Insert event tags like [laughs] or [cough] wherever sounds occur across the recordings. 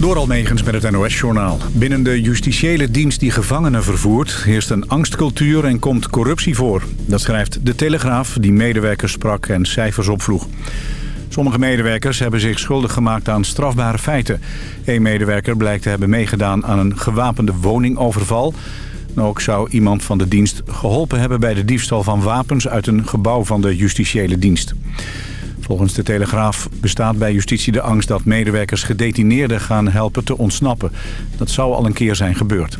Door Almegens met het NOS-journaal. Binnen de justitiële dienst die gevangenen vervoert... heerst een angstcultuur en komt corruptie voor. Dat schrijft De Telegraaf, die medewerkers sprak en cijfers opvloeg. Sommige medewerkers hebben zich schuldig gemaakt aan strafbare feiten. Eén medewerker blijkt te hebben meegedaan aan een gewapende woningoverval. ook zou iemand van de dienst geholpen hebben bij de diefstal van wapens... uit een gebouw van de justitiële dienst. Volgens de Telegraaf bestaat bij justitie de angst dat medewerkers gedetineerden gaan helpen te ontsnappen. Dat zou al een keer zijn gebeurd.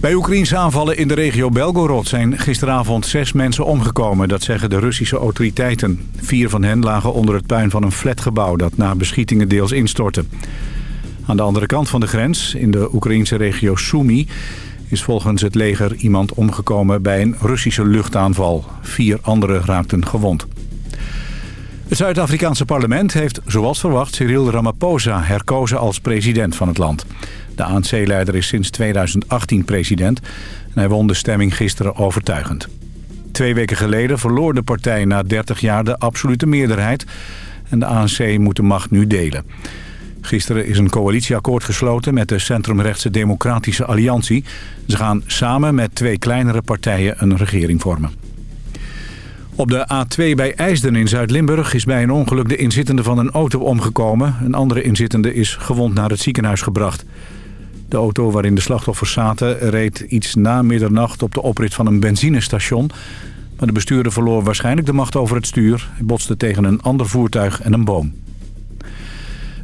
Bij Oekraïnse aanvallen in de regio Belgorod zijn gisteravond zes mensen omgekomen. Dat zeggen de Russische autoriteiten. Vier van hen lagen onder het puin van een flatgebouw dat na beschietingen deels instortte. Aan de andere kant van de grens, in de Oekraïnse regio Sumy... is volgens het leger iemand omgekomen bij een Russische luchtaanval. Vier anderen raakten gewond. Het Zuid-Afrikaanse parlement heeft, zoals verwacht, Cyril Ramaphosa herkozen als president van het land. De ANC-leider is sinds 2018 president en hij won de stemming gisteren overtuigend. Twee weken geleden verloor de partij na 30 jaar de absolute meerderheid en de ANC moet de macht nu delen. Gisteren is een coalitieakkoord gesloten met de centrumrechtse Democratische Alliantie. Ze gaan samen met twee kleinere partijen een regering vormen. Op de A2 bij IJsden in Zuid-Limburg is bij een ongeluk de inzittende van een auto omgekomen. Een andere inzittende is gewond naar het ziekenhuis gebracht. De auto waarin de slachtoffers zaten reed iets na middernacht op de oprit van een benzinestation. Maar de bestuurder verloor waarschijnlijk de macht over het stuur. Hij botste tegen een ander voertuig en een boom.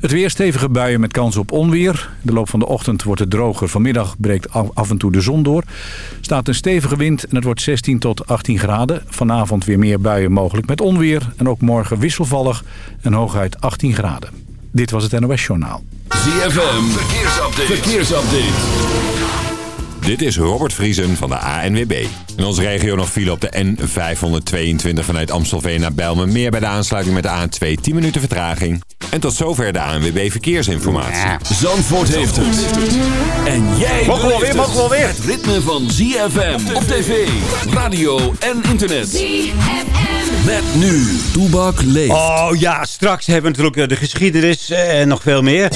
Het weer stevige buien met kans op onweer. De loop van de ochtend wordt het droger. Vanmiddag breekt af en toe de zon door. staat een stevige wind en het wordt 16 tot 18 graden. Vanavond weer meer buien mogelijk met onweer. En ook morgen wisselvallig en hooguit 18 graden. Dit was het NOS Journaal. ZFM, verkeersupdate. verkeersupdate. Dit is Robert Vriesen van de ANWB. In onze regio nog file op de N522 vanuit Amstelveen naar Bijlmermeer... bij de aansluiting met de A2 10 minuten vertraging. En tot zover de ANWB Verkeersinformatie. Zandvoort heeft het. En jij Mogen we weer, mogen we weer. Het ritme van ZFM op tv, radio en internet. ZFM. Met nu, Toebak leeft. Oh ja, straks hebben we natuurlijk de geschiedenis en nog veel meer.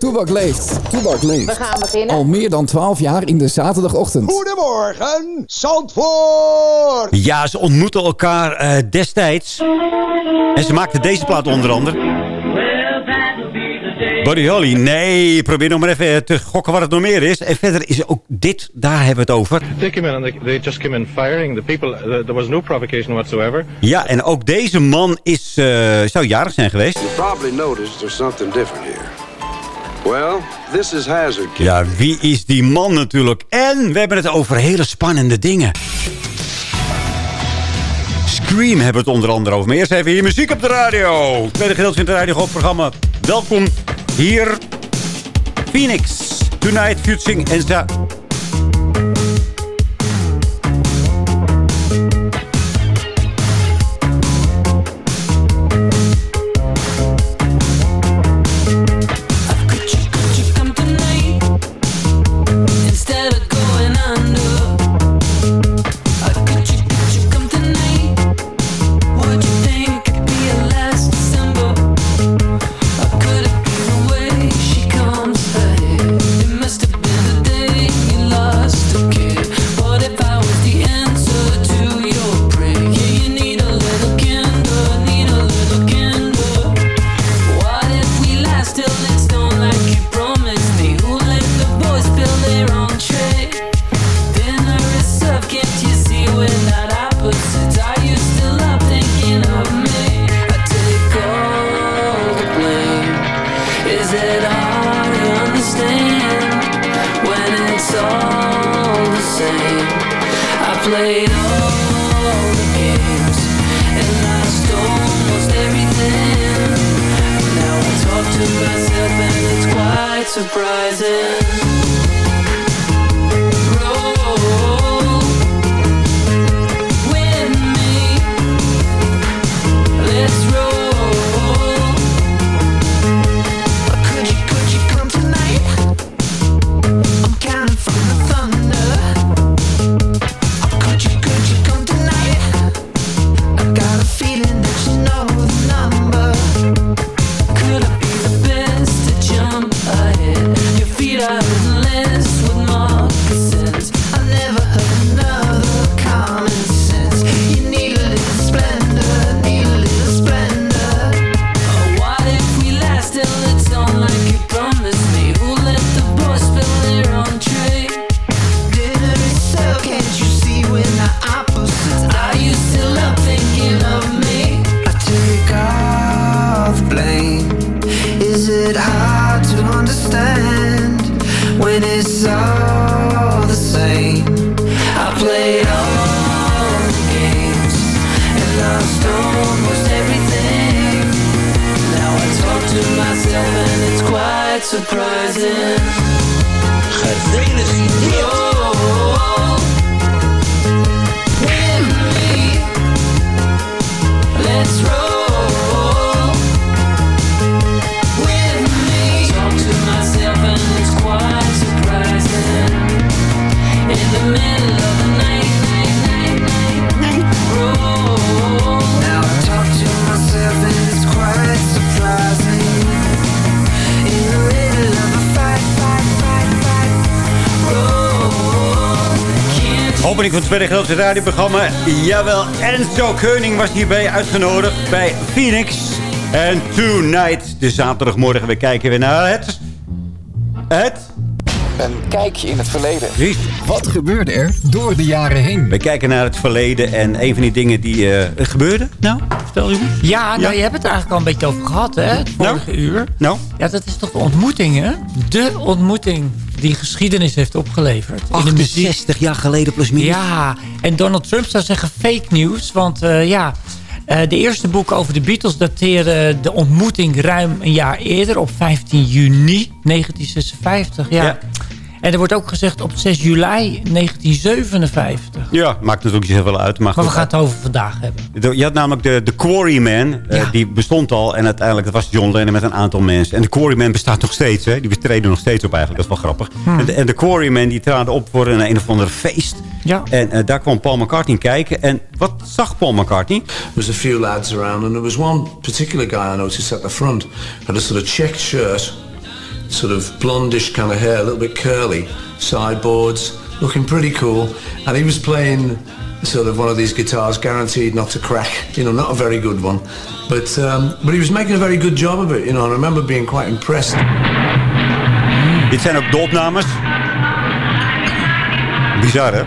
Toebak leeft. Toebak leeft. We gaan beginnen. Al meer dan 12 jaar in de zaterdagochtend. Goedemorgen, Zandvoort! Ja, ze ontmoeten elkaar uh, destijds. En ze maakten deze plaat onder andere. Buddy Holly, nee, probeer nog maar even te gokken wat het nog meer is. En verder is ook dit, daar hebben we het over. They came in and they, they just came in firing the people. Uh, there was no provocation whatsoever. Ja, en ook deze man is, uh, zou jarig zijn geweest. You probably noticed there's something different here. Well, this is Hazard Kid. Ja, wie is die man natuurlijk? En we hebben het over hele spannende dingen. Scream hebben we het onder andere over. Maar eerst even hier muziek op de radio. Tweede gedeelte van het radioprogramma. Welkom hier. Phoenix. Tonight Futsing en myself and it's quite surprising. Gefeliciteerd. With me, let's roll. With me, talk to myself and it's quite surprising. In the middle Opening van het tweede grootste radioprogramma. Jawel, Enzo Keuning was hierbij uitgenodigd bij Phoenix. En Tonight, de zaterdagmorgen, we kijken weer naar het... Het... Een kijkje in het verleden. Lies. Wat gebeurde er door de jaren heen? We kijken naar het verleden en een van die dingen die eh gebeurden. Nou, vertel je me. Ja, nou, je hebt het eigenlijk al een beetje over gehad, hè? Het vorige uur. Nou? Ja, dat is toch de ontmoeting, hè? De ontmoeting die geschiedenis heeft opgeleverd. In de muziek. 68 jaar geleden plus minus. Ja, en Donald Trump zou zeggen fake news. Want eh, ja, eh, de eerste boeken over de Beatles dateren de ontmoeting ruim een jaar eerder. Op 15 juni 1956. Ja. Ja. En er wordt ook gezegd op 6 juli 1957. Ja, maakt natuurlijk niet zoveel uit. Maar, Maar we gaan het over vandaag hebben. Je had namelijk de, de Quarryman, eh, die bestond al. En uiteindelijk dat was John Lennon met een aantal mensen. En de Quarryman bestaat nog steeds. Hè? Die treden nog steeds op eigenlijk. Dat is wel grappig. Hmm. En, de, en de Quarryman die traden op voor een, een of ander feest. Ja. En eh, daar kwam Paul McCartney kijken. En wat zag Paul McCartney? There was a few lads around, and there was one particular guy I noticed at the front had a sort of checked shirt, sort of blondish kind of hair, a little bit curly, sideboards, looking pretty cool, and he was playing sort of one of these guitars guaranteed not to crack. You know, not a very good one, but um, but he was making a very good job of it. You know, and I remember being quite impressed. Dit zijn ook de opnames. Bizar, hè?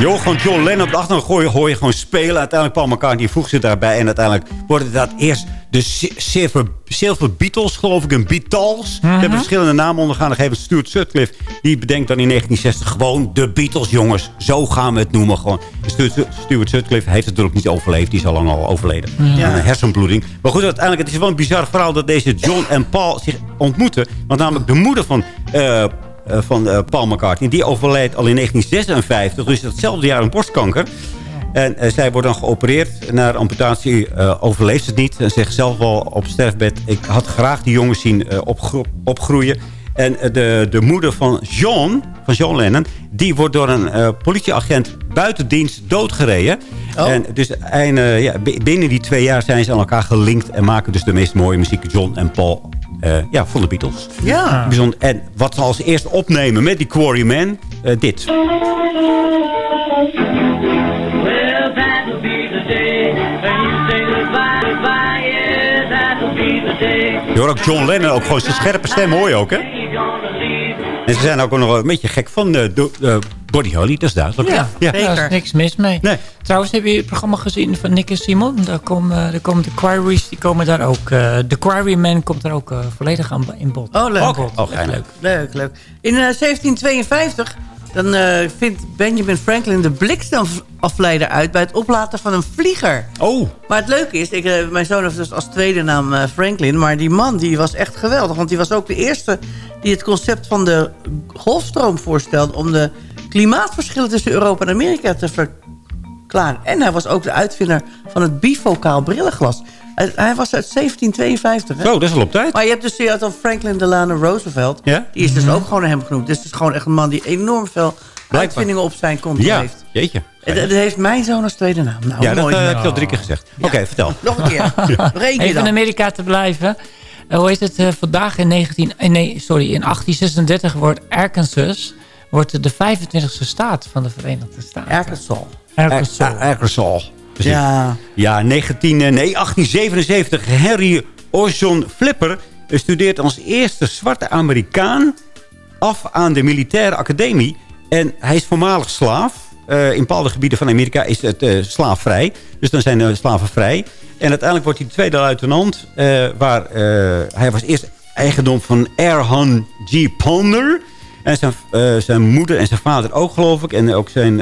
Gewoon John Lennon op de achtergrond hoor je, gewoon spelen. Uiteindelijk Paul McCartney voegt zich daarbij. En uiteindelijk worden dat eerst de Si- Silver, Silver Beatles, geloof ik. Een Beatles. Ze hebben verschillende namen ondergaan. Dan geeft Stuart Sutcliffe. Die bedenkt dan in 1960 gewoon de Beatles, jongens. Zo gaan we het noemen gewoon. Stuart, Stuart Sutcliffe heeft het natuurlijk niet overleefd. Die is al lang al overleden. Een hersenbloeding. Maar goed, uiteindelijk het is wel een bizar verhaal dat deze John en Paul zich ontmoeten. Want namelijk de moeder van... eh, eh, van eh, Paul McCartney. Die overleed al in 1956. Dus datzelfde jaar een borstkanker. En eh, zij wordt dan geopereerd. Na de amputatie eh, overleeft ze het niet. En zegt zelf wel op sterfbed... ik had graag die jongens zien eh, opgro- opgroeien. En de, de moeder van John, van John Lennon... die wordt door een politieagent buiten dienst doodgereden. En dus ja, binnen die twee jaar zijn ze aan elkaar gelinkt... en maken dus de meest mooie muziek. John en Paul ja, van de Beatles. Ja. Bijzonder. En wat ze als eerste opnemen met die Quarryman, eh dit. Je hoort ook John Lennon, ook gewoon zijn scherpe stem hoor je ook, hè? En ze zijn ook nog een beetje gek van de, de, de Body Holly, dat is duidelijk. Ja, ja. daar is niks mis mee. Nee. Trouwens, heb je het programma gezien van Nick en Simon? Daar komen, eh, daar komen de Quarries, die komen daar ook. eh, de Quarryman komt daar ook eh, volledig aan in bod. Oh, leuk. Oh, leuk. Leuk, leuk. In eh, 1752 dan, eh, vindt Benjamin Franklin de bliksemafleider uit... bij het oplaten van een vlieger. Oh, Maar het leuke is, ik, eh, mijn zoon heeft dus als tweede naam eh, Franklin... maar die man die was echt geweldig. Want die was ook de eerste die het concept van de golfstroom voorstelde... om de klimaatverschillen tussen Europa en Amerika te verklaren. En hij was ook de uitvinder van het bifocaal brillenglas. Hij, hij was uit 1752. Hè? zo, dat is al op tijd. Maar je hebt dus je had dan Franklin Delano Roosevelt. Ja? Die is dus ook gewoon naar hem genoemd. Dus het is gewoon echt een man die enorm veel uitvindingen op zijn konto Ja, heeft. jeetje. En dat heeft mijn zoon als tweede naam. Nou, Ja, dat mooi. eh, heb je al drie keer gezegd. Oké, vertel. Nog een keer. [laughs] Nog één keer Even in. Amerika te blijven. Eh, hoe heet het? eh, vandaag in, 19, eh, nee, sorry, in 1836 wordt Arkansas wordt de 25e staat van de Verenigde Staten. Arkansas. Arkansas. Arkansas. Ja. Ja, 19, eh, nee, 1877. Henry Ocean Flipper studeert als eerste zwarte Amerikaan af aan de militaire academie. En hij is voormalig slaaf. Eh, in bepaalde gebieden van Amerika is het eh, slaafvrij. Dus dan zijn de slaven vrij. En uiteindelijk wordt hij tweede luitenant. waar, hij was eerst eigendom van Erhan G. Palmer. En zijn, eh, zijn moeder en zijn vader ook, geloof ik. En ook zijn,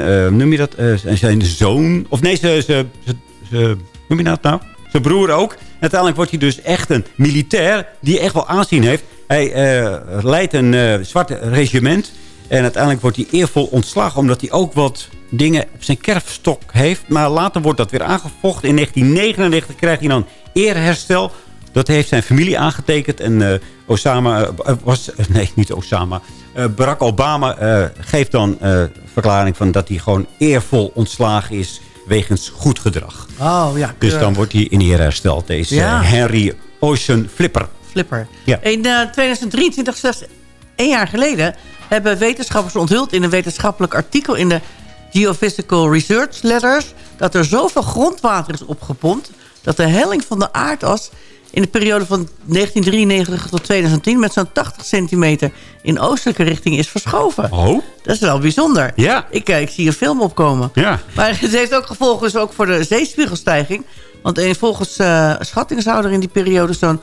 je dat, eh, zijn- zoon. Of nee, zijn, noem je dat nou? Zijn broer ook. En uiteindelijk wordt hij dus echt een militair die echt wel aanzien heeft. Hij leidt een zwart regiment. En uiteindelijk wordt hij eervol ontslagen... omdat hij ook wat dingen op zijn kerfstok heeft. Maar later wordt dat weer aangevochten. In 1999 krijgt hij dan eerherstel. Dat heeft zijn familie aangetekend. En Osama was... nee, niet Osama. Eh, Barack Obama eh, geeft dan eh, verklaring van dat hij gewoon eervol ontslagen is... wegens goed gedrag. Oh, ja. Dus dan wordt hij in ere hersteld. Deze Ja. Henry Ocean Flipper. Flipper. Ja. In eh, 2023, slechts één jaar geleden... hebben wetenschappers onthuld in een wetenschappelijk artikel... in de Geophysical Research Letters... dat er zoveel grondwater is opgepompt... dat de helling van de aardas in de periode van 1993 tot 2010... met zo'n 80 centimeter in oostelijke richting is verschoven. Oh? Dat is wel bijzonder. Ja. Ik, eh, ik zie een film opkomen. Ja. Maar het heeft ook gevolgen dus ook voor de zeespiegelstijging. Want volgens eh schattingen zou er in die periode zo'n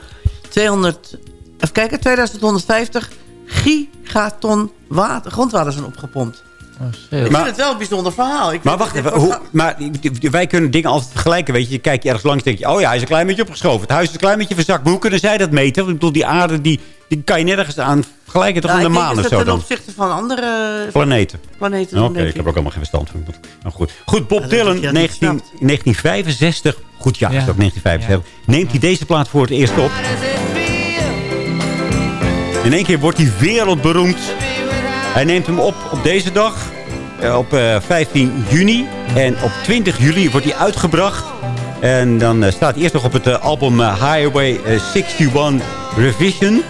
200... Even kijken, 2150 gigaton water, grondwater zijn opgepompt. Ik Maar- vind het wel een bijzonder verhaal. Ik Maar wacht even, hoe, maar wij kunnen dingen altijd vergelijken. Weet je, je kijkt je ergens langs en denk je... oh ja, hij is een klein beetje opgeschoven. Het huis is een klein beetje verzakt. Maar hoe kunnen zij dat meten? Want Ik bedoel, die aarde die, die kan je nergens aan vergelijken. Toch Nou, aan de ik denk maan of dat zo Ten dan? opzichte van andere Planeten. planeten. Oké, ik heb ook allemaal geen verstand van. Maar goed, goed Ja, Bob Dylan, heb je niet 19, 1965. Goed jaar is het ook, 1965. Neemt hij deze plaat voor het eerst op. In één keer wordt hij wereldberoemd. Hij neemt hem op op deze dag. eh, Op eh, 15 juni. En op 20 juli wordt hij uitgebracht. En dan eh, staat hij eerst nog op het eh, album eh, Highway eh, 61 Revision.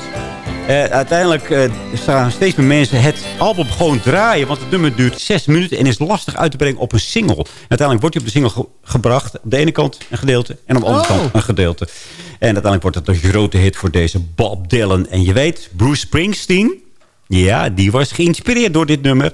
Eh, uiteindelijk eh, staan steeds meer mensen het album gewoon draaien. Want het nummer duurt zes minuten en is lastig uit te brengen op een single. Uiteindelijk wordt hij op de single ge- gebracht. Op de ene kant een gedeelte en op de andere Oh. kant een gedeelte. En uiteindelijk wordt het een grote hit voor deze Bob Dylan. En je weet, Bruce Springsteen... Ja, die was geïnspireerd door dit nummer.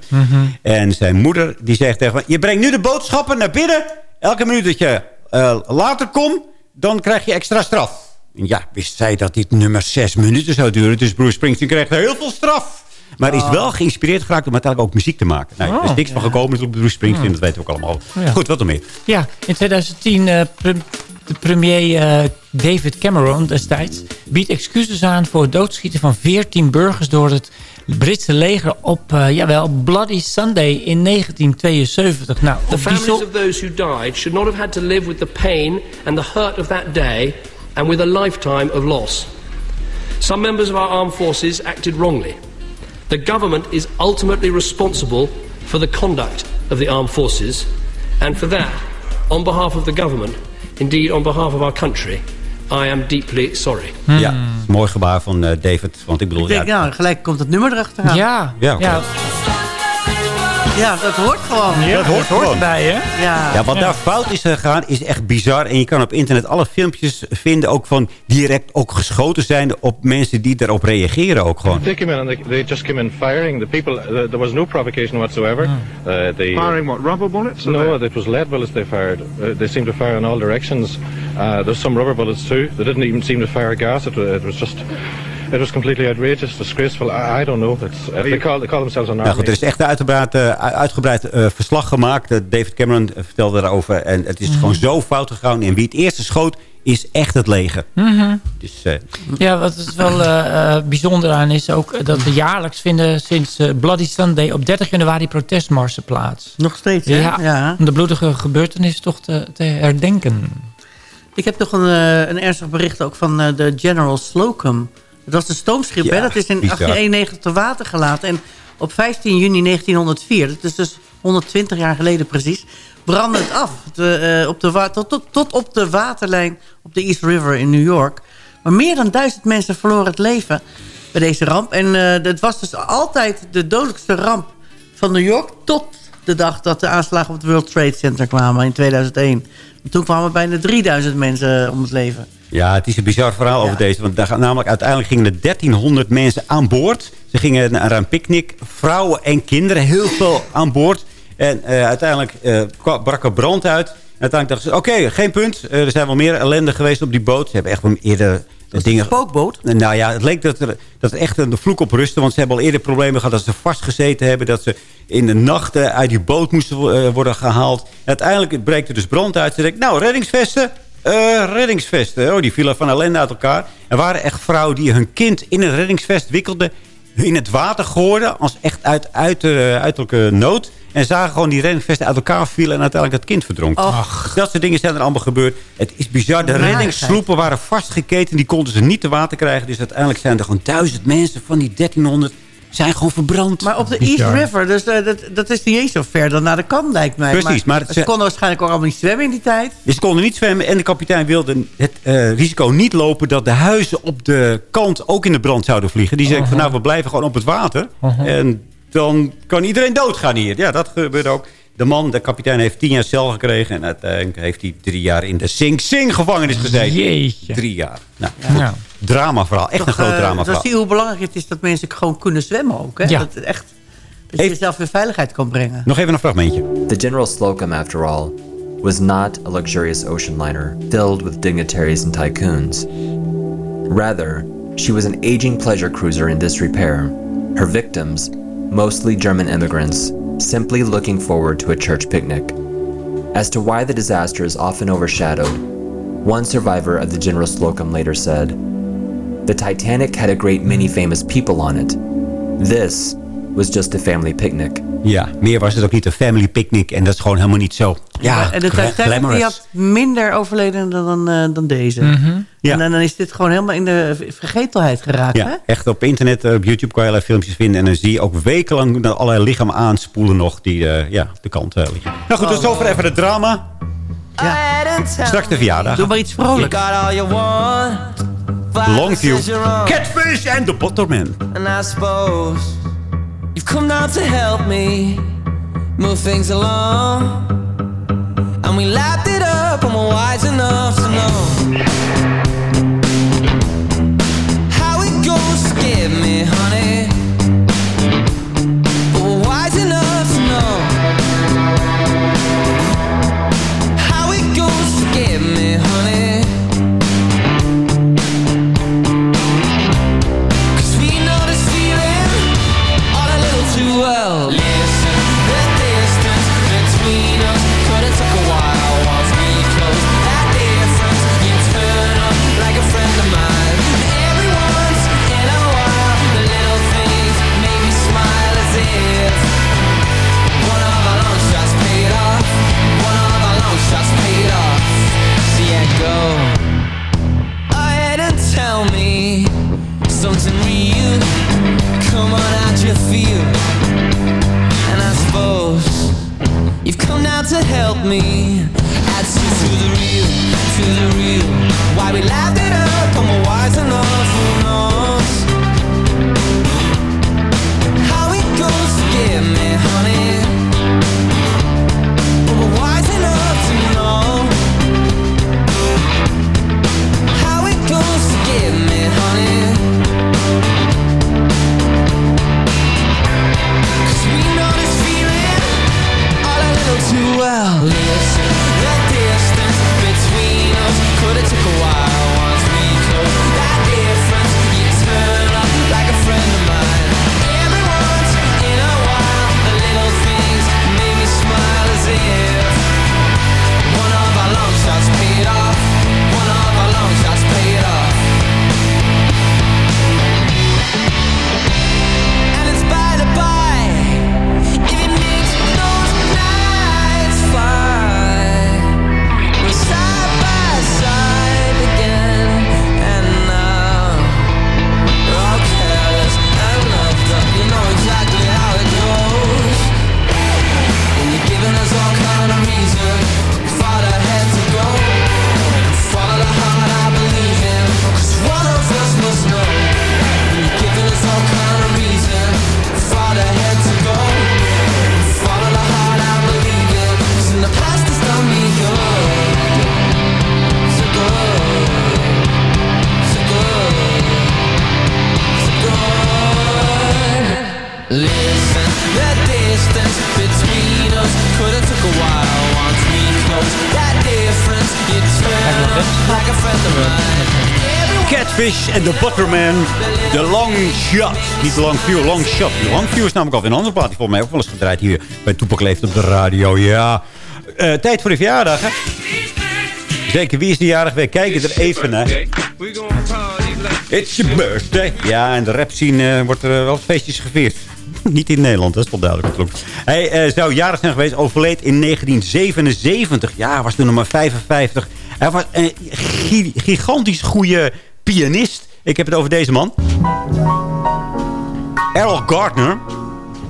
En zijn moeder die zegt tegen hem... Je brengt nu de boodschappen naar binnen. Elke minuut dat je eh, later komt, dan krijg je extra straf. En ja, wist zij dat dit nummer zes minuten zou duren. Dus Bruce Springsteen kreeg heel veel straf. Maar is wel geïnspireerd geraakt om uiteindelijk ook muziek te maken. Nou, er is Oh, niks van gekomen op Bruce Springsteen. Hmm. Dat weten we ook allemaal. Ja. Goed, wat dan meer? Ja, in 2010 eh, pre- de premier eh, David Cameron destijds biedt excuses aan voor het doodschieten van 14 burgers door het Britse leger op, eh, jawel, Bloody Sunday in 1972. Nou, The families zo- of those who died should not have had to live with the pain and the hurt of that day and with a lifetime of loss. Some members of our armed forces acted wrongly. The government is ultimately responsible for the conduct of the armed forces, and for that, on behalf of the government, indeed on behalf of our country, I am deeply sorry. Ja, is een mooi gebaar van eh, David. Want ik bedoel... Ik denk, ja, nou, gelijk komt het nummer erachteraan. Ja, Ja, ja, Ja, dat hoort gewoon. ja, dat hoort gewoon. erbij, hè? Ja. Ja, wat daar fout is gegaan is echt bizar. En je kan op internet alle filmpjes vinden ook van direct ook geschoten zijn op mensen die daarop reageren ook gewoon. They came in and they, they just came in firing. The people, uh, there was no provocation whatsoever. Uh, they, Firing what, rubber bullets? No, it was lead bullets they fired. Uh, they seemed to fire in all directions. Uh, there's some rubber bullets too. They didn't even seem to fire gas. It, it was just, it was completely outrageous, disgraceful. I, I don't know. It's, uh, they, call, they call themselves an army. goed, er is echt een uitgebreid, eh, uitgebreid eh, verslag gemaakt. Eh, David Cameron vertelde daarover. En het is gewoon zo fout gegaan. En wie het eerste schoot, is echt het leger. Mhm. Dus eh, Ja, wat het wel bijzonder aan is ook dat we jaarlijks vinden sinds Bloody Sunday op 30 januari protestmarsen plaats. Nog steeds, hè? Ja, Ja. om de bloedige gebeurtenis toch te, te herdenken. Ik heb nog een, een ernstig bericht ook van eh, de General Slocum. Dat was een stoomschip, Ja, hè? Dat is in bizar. 1891 te water gelaten. En op 15 juni 1904, dat is dus 120 jaar geleden precies... brandde het af de, eh, op de tot, tot, tot op de waterlijn op de East River in New York. Maar meer dan duizend mensen verloren het leven bij deze ramp. En eh het was dus altijd de dodelijkste ramp van New York... tot de dag dat de aanslagen op het World Trade Center kwamen in 2001. Toen kwamen bijna 3000 mensen om het leven. Ja, het is een bizar verhaal over deze. Want daar, namelijk uiteindelijk gingen er 1300 mensen aan boord. Ze gingen naar een picknick. Vrouwen en kinderen, heel veel aan boord. En eh, uiteindelijk eh, brak er brand uit. En uiteindelijk dachten ze, oké, geen punt. Eh, er zijn wel meer ellende geweest op die boot. Ze hebben echt wel eerder Dat dingen, spookboot? Nou ja, het leek dat er, dat er echt een vloek op rustte. Want ze hebben al eerder problemen gehad dat ze vastgezeten hebben. Dat ze in de nachten uit die boot moesten worden gehaald. En uiteindelijk breekt er dus brand uit. Ze denken, nou, reddingsvesten. Eh, reddingsvesten. Oh, die vielen van ellende uit elkaar. Er waren echt vrouwen die hun kind in een reddingsvest wikkelden. In het water gooiden. Als echt uit, uit, eh, uiterlijke nood. En zagen gewoon die reddingsvesten uit elkaar vielen. En uiteindelijk het kind verdronk. Dat soort dingen zijn er allemaal gebeurd. Het is bizar. De reddingssloepen waren vastgeketen. Die konden ze niet te water krijgen. Dus uiteindelijk zijn er gewoon duizend mensen van die 1300 zijn gewoon verbrand. Maar op de East. River, dus eh, dat, dat is niet eens zo ver dan naar de kant, lijkt mij. Precies, maar ze konden waarschijnlijk ook allemaal niet zwemmen in die tijd. Dus ze konden niet zwemmen. En de kapitein wilde het eh, risico niet lopen... dat de huizen op de kant ook in de brand zouden vliegen. Die zei van nou, we blijven gewoon op het water. En dan kan iedereen doodgaan hier. Ja, dat gebeurde ook. De man, de kapitein, heeft tien jaar cel gekregen. En uiteindelijk heeft hij drie jaar in de Sing Sing gevangenis gezeten. Jeetje. Drie jaar. Nou, Ja. goed. Dramaverhaal. Echt een groot Eh, dramaverhaal. Dan zie je hoe belangrijk het is dat mensen gewoon kunnen zwemmen ook. Hè? Ja. Dat, het echt, dat je jezelf in veiligheid kan brengen. Nog even een fragmentje. The General Slocum, after all, was not a luxurious ocean liner filled with dignitaries and tycoons. Rather, she was an aging pleasure cruiser in disrepair, her victims, mostly German immigrants, simply looking forward to a church picnic. As to why the disaster is often overshadowed, one survivor of the General Slocum later said, The Titanic had a great many famous people on it. This was just a family picnic. Ja, meer was het ook niet een family picnic. En dat is gewoon helemaal niet zo. Ja, en de Titanic die had minder overleden dan, eh, dan deze. Mhm. Ja. En dan, dan is dit gewoon helemaal in de vergetelheid geraakt. Hè? Ja, echt op internet, eh, op YouTube kan je allerlei filmpjes vinden. En dan zie je ook wekenlang dat allerlei lichamen aanspoelen nog die eh, ja, op de kant eh, liggen. Nou goed, dus over even het drama. Straks de verjaardag. Doe maar iets vrolijks. Longview, Catfish en The Butterman. And I suppose you've come down to help me move things along. And we lapped it up and we're wise enough to know how it goes. Forgive me, me. Niet Long View, Long Shot. The Long View is namelijk al een andere plaat. Die mij ook wel eens gedraaid hier bij Toepak Leeft op de radio. Ja. Eh, tijd voor de verjaardag, hè? Zeker, wie is de jarig? We kijken er even naar. It's your birthday. Ja, en de rap scene eh, wordt er eh, wel feestjes gevierd. [laughs] Niet in Nederland, dat is wel duidelijk. Hij zou jarig zijn geweest, overleed in 1977. Ja, was toen nog maar 55. Hij was een gi- gigantisch goede pianist. Ik heb het over deze man. Errol Gardner.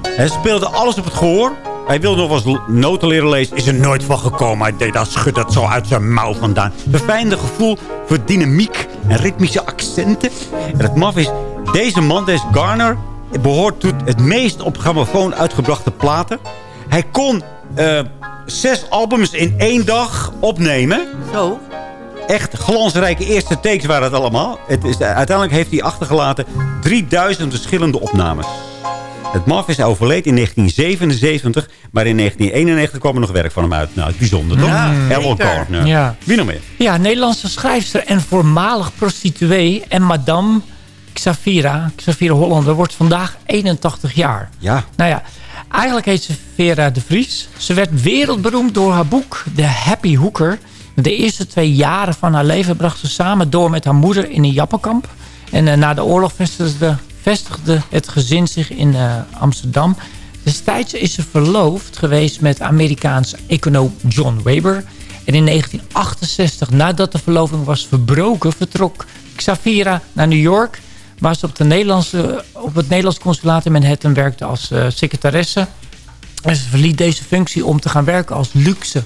Hij speelde alles op het gehoor. Hij wilde nog wel eens noten leren lezen. Is er nooit van gekomen. Hij deed dat, schudt dat zo uit zijn mouw vandaan. Verfijnde gevoel voor dynamiek en ritmische accenten. En het maf is, deze man, deze Garner... behoort tot het meest op grammofoon uitgebrachte platen. Hij kon eh, zes albums in één dag opnemen. Zo. Echt glansrijke eerste takes waren het allemaal. Het is, uiteindelijk heeft hij achtergelaten 3000 verschillende opnames. Het maf is overleed in 1977. Maar in 1991 kwam er nog werk van hem uit. Nou, het is bijzonder, toch? Ja, Errol zeker. Gardner. Ja. Wie nog meer? Ja, Nederlandse schrijfster en voormalig prostituee en madame Xavira, Xavira Hollander, wordt vandaag 81 jaar. Ja. Nou ja, eigenlijk heet ze Vera de Vries. Ze werd wereldberoemd door haar boek The Happy Hooker. De eerste twee jaren van haar leven bracht ze samen door met haar moeder in een jappenkamp. En eh, na de oorlog vestigde, het gezin zich in eh, Amsterdam. Destijds is ze verloofd geweest met Amerikaanse econoom John Weber. En in 1968, nadat de verloving was verbroken, vertrok Xavira naar New York... waar ze op, de Nederlandse, op het Nederlands consulaat in Manhattan werkte als eh, secretaresse. En ze verliet deze functie om te gaan werken als luxe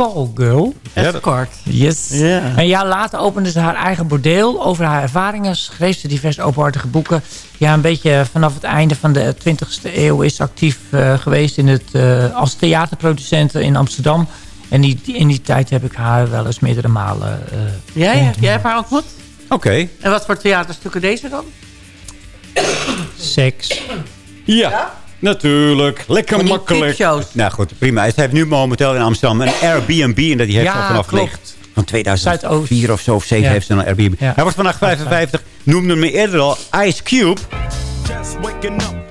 callgirl. Escort. Yes. Ja. Een jaar later opende ze haar eigen bordeel. Over haar ervaringen schreef ze diverse openhartige boeken. Ja, een beetje vanaf het einde van de 20e eeuw is ze actief eh, geweest in het, eh, als theaterproducent in Amsterdam. En die, in die tijd heb ik haar wel eens meerdere malen... eh, Jij, jij hebt haar ontmoet? Oké. En wat voor theaterstukken deze dan? Seks. Ja. Natuurlijk. Lekker makkelijk. Nou goed, prima. Hij heeft nu momenteel in Amsterdam een Airbnb. En dat die heeft Ja, al vanaf klopt. negen- van 2004 Zuidoost. of zo of 7 Ja. heeft ze een Airbnb. Ja. Hij wordt vandaag 55. Noemde me eerder al Ice Cube.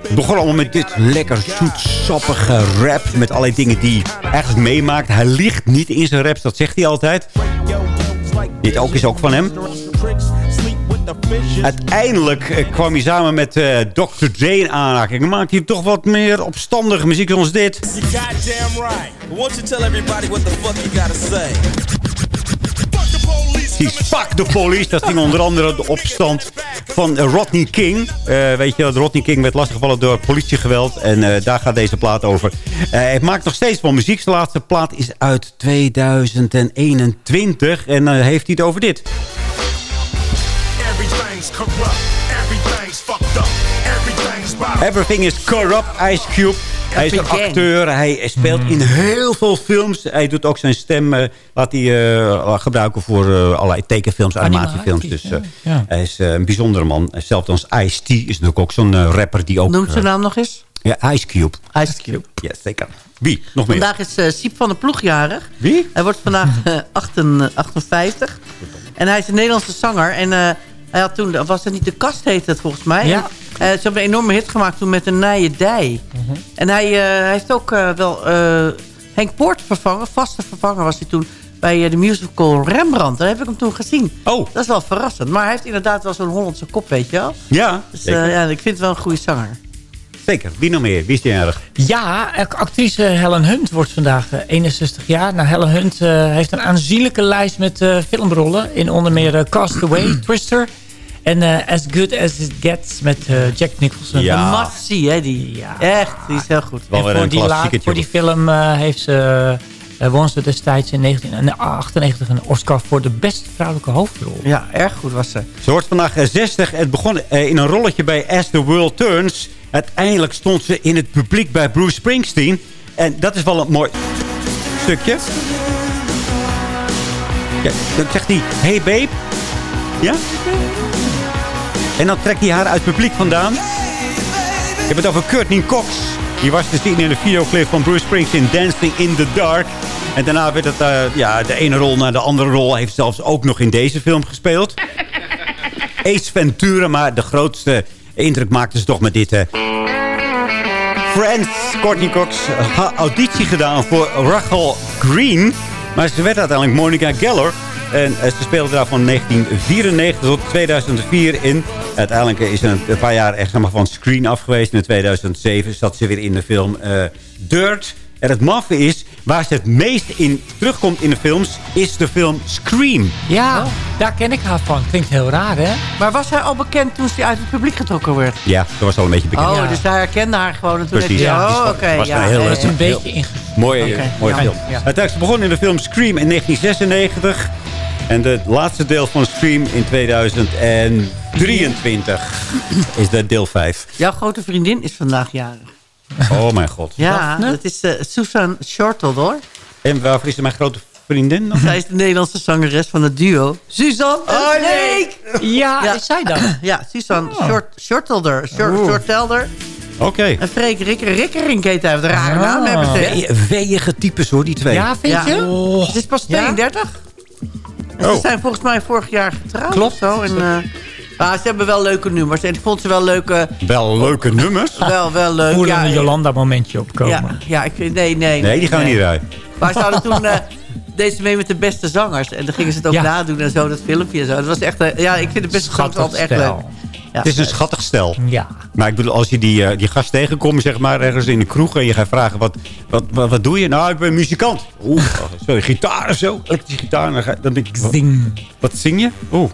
Het begon allemaal met dit lekker zoetsappige rap. Met allerlei dingen die hij eigenlijk meemaakt. Hij ligt niet in zijn raps, dat zegt hij altijd. Dit ook is ook van hem. Uiteindelijk eh, kwam hij samen met eh, Dr. Dre in aanraking. En maakte hij toch wat meer opstandige muziek zoals dit. You goddamn right. Won't you tell everybody what the fuck you gotta say? Die Fuck the Police. Dat ging onder andere de opstand van Rodney King. Eh, weet je, dat Rodney King werd lastiggevallen door politiegeweld. En eh, daar gaat deze plaat over. Eh, hij maakt nog steeds wel muziek. Zijn laatste plaat is uit 2021. En dan heeft hij het over dit. Everything's corrupt. Everything's fucked up. Everything's. Everything is Corrupt, Ice Cube. Hij is een acteur. Hij speelt in heel veel films. Hij doet ook zijn stem eh, laat hij, eh, gebruiken voor eh, allerlei tekenfilms, animatiefilms. Dus ja. Hij is een bijzondere man. Hetzelfde als Ice-T is natuurlijk ook zo'n rapper die ook... Noem zijn naam nog eens. ja, Ice Cube. Ice Cube. Ja, zeker. Wie? Nog meer? Vandaag is Siep van de Ploeg jarig. Wie? Hij wordt vandaag eh, achten- 58. En hij is een Nederlandse zanger. En eh, hij had toen, was het niet de kast heette het volgens mij. Ja. En, eh, ze hebben een enorme hit gemaakt toen met een nije dij. En hij, eh, hij heeft ook eh, wel Henk Poort vervangen. Vaste vervanger was hij toen bij de musical Rembrandt. Daar heb ik hem toen gezien. Oh. Dat is wel verrassend. Maar hij heeft inderdaad wel zo'n Hollandse kop, weet je wel. Ja, Dus ja, ik vind het wel een goede zanger. Zeker. Wie nog meer? Wie is die erg? Ja, actrice Helen Hunt wordt vandaag eh, 61 jaar. Nou, Helen Hunt eh, heeft een aanzienlijke lijst met eh, filmrollen. In onder meer eh, Castaway, [clears throat] Twister en eh, As Good As It Gets met eh, Jack Nicholson. Ja. Een must-see, hè, die. Ja. Echt, die is heel goed. Wel En voor een die, laat, voor die film eh, heeft ze, eh, won ze destijds in 1998 een Oscar voor de beste vrouwelijke hoofdrol. Ja, erg goed was ze. Ze wordt vandaag eh, 60. Het begon eh, in een rolletje bij As the World Turns. Uiteindelijk stond ze in het publiek bij Bruce Springsteen. En dat is wel een mooi stukje. Ja, dan zegt hij, hey babe. Ja? En dan trekt hij haar uit het publiek vandaan. Je hebt het over Courtney Cox. Die was te zien in de videoclip van Bruce Springsteen Dancing in the Dark. En daarna werd het eh, ja, de ene rol naar de andere rol. Heeft zelfs ook nog in deze film gespeeld. [laughs] Ace Ventura. Maar de grootste indruk maakte ze toch met dit. Hè. Friends, Courtney Cox, had auditie gedaan voor Rachel Green. Maar ze werd uiteindelijk Monica Geller. En eh, ze speelde daar van 1994 tot 2004 in. Uiteindelijk is ze een, paar jaar echt zeg van screen af geweest. In 2007 zat ze weer in de film eh, Dirt. En het maffe is, waar ze het meest in terugkomt in de films... is de film Scream. Ja, daar ken ik haar van. Klinkt heel raar, hè? Maar was hij al bekend toen ze uit het publiek getrokken werd? Ja, dat was al een beetje bekend. Oh, dus hij herkende haar gewoon. En toen Precies. hij, oh, oké. was ja, een heel- ja, Dat is ja. een beetje inge... Mooie, mooie ja. film. Ja. Uiteindelijk ze begon in de film Scream in 1996. En het laatste deel van Scream in 2023 is de deel 5. Jouw grote vriendin is vandaag jarig. Oh mijn god. Ja, dat is eh, Susan Shortle, hoor. En waarvoor is ze mijn grote vriendin? nog? Zij is de Nederlandse zangeres van het duo. Suzanne en Oh, Snake! Ja, is zij dat? [clears throat] Ja, Suzanne Short, Shortelder. Short. Shortelder. Oké. En Freek Rikker, Rikkerink heet hij. Wat een rare naam hebben ze. Wee- Weeige types hoor, die twee. Ja, vind je? Oh. Ze is pas 32. En Oh. Ze zijn volgens mij vorig jaar getrouwd Klopt. of zo. En, eh, ah, ze hebben wel leuke nummers. En ik vond ze wel leuke... Wel leuke nummers. Wel, wel leuk. Voel er Ja, een Jolanda momentje opkomen. ja, ja, ik vind... Nee, nee. Nee, die gaan we niet rijden. Maar ze hadden toen... eh deze mee met de beste zangers. En dan gingen ze het ook Ja. nadoen en zo, dat filmpje en zo. Dat was echt... eh, ja, ik vind beste zangers altijd echt leuk. Ja. Het is een schattig stel. Ja. Maar ik bedoel, als je die, eh, die gast tegenkomt, zeg maar, ergens in de kroeg... en je gaat vragen, wat, wat, wat, wat doe je? Nou, ik ben muzikant. Oeh, speel je gitaar of zo? Elektrische gitaar. En Dan, ga- dan denk ik, wat, Zing. wat zing je? Oeh,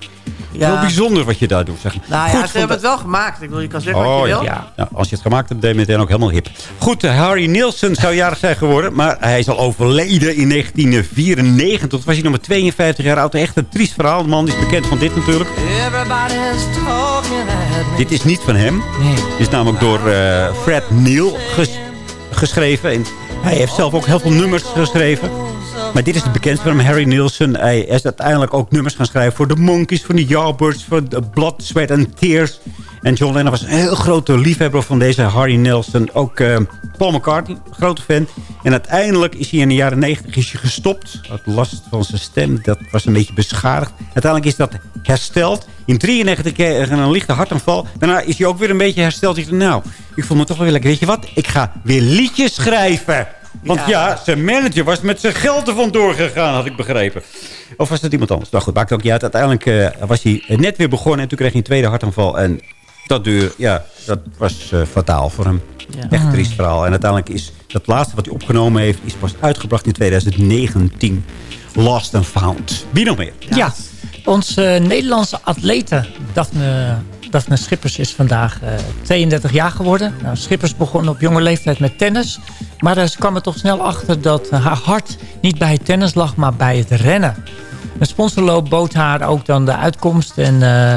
Ja. heel bijzonder wat je daar doet. Zeg. Nou ja, Goed, ze hebben het wel gemaakt. Ik bedoel, je kan zeggen wat Oh je ja. wil. Ja. Nou, als je het gemaakt hebt, ben je meteen ook helemaal hip. Goed, eh, Harry Nielsen zou jarig zijn geworden. Maar hij is al overleden in 1994. Toen was hij nog maar 52 jaar oud. Echt een triest verhaal. De man is bekend van dit natuurlijk. Dit is niet van hem. Nee. Is namelijk door eh, Fred ges- geschreven. En hij heeft zelf ook heel veel nummers geschreven. Maar dit is de bekendste van Harry Nielsen. Hij is uiteindelijk ook nummers gaan schrijven voor de Monkeys, voor de Yardbirds, voor de Blood, Sweat and Tears. En John Lennon was een heel grote liefhebber van deze Harry Nielsen. Ook eh, Paul McCartney, grote fan. En uiteindelijk is hij in de jaren 90 is hij gestopt. Had last van zijn stem, dat was een beetje beschadigd. Uiteindelijk is dat hersteld. In 93 kreeg een lichte hartaanval. Daarna is hij ook weer een beetje hersteld. Ik nou, ik voel me toch wel weer lekker. Weet je wat? Ik ga weer liedjes schrijven. Want ja. zijn manager was met zijn geld er vandoor gegaan, had ik begrepen. Of was dat iemand anders? Nou goed, maakt ook niet uit. Uiteindelijk eh, was hij net weer begonnen en toen kreeg hij een tweede hartaanval. En dat, duur, ja, dat was eh, fataal voor hem. Ja. Echt triest verhaal. En uiteindelijk is dat laatste wat hij opgenomen heeft... is pas uitgebracht in 2019. Lost and Found. Wie nog meer? Ja, onze eh, Nederlandse atlete Daphne, Daphne Schippers is vandaag eh, 32 jaar geworden. Nou, Schippers begon op jonge leeftijd met tennis. Maar eh, ze kwam er toch snel achter dat eh, haar hart niet bij het tennis lag, maar bij het rennen. Een sponsorloop bood haar ook dan de uitkomst. En eh,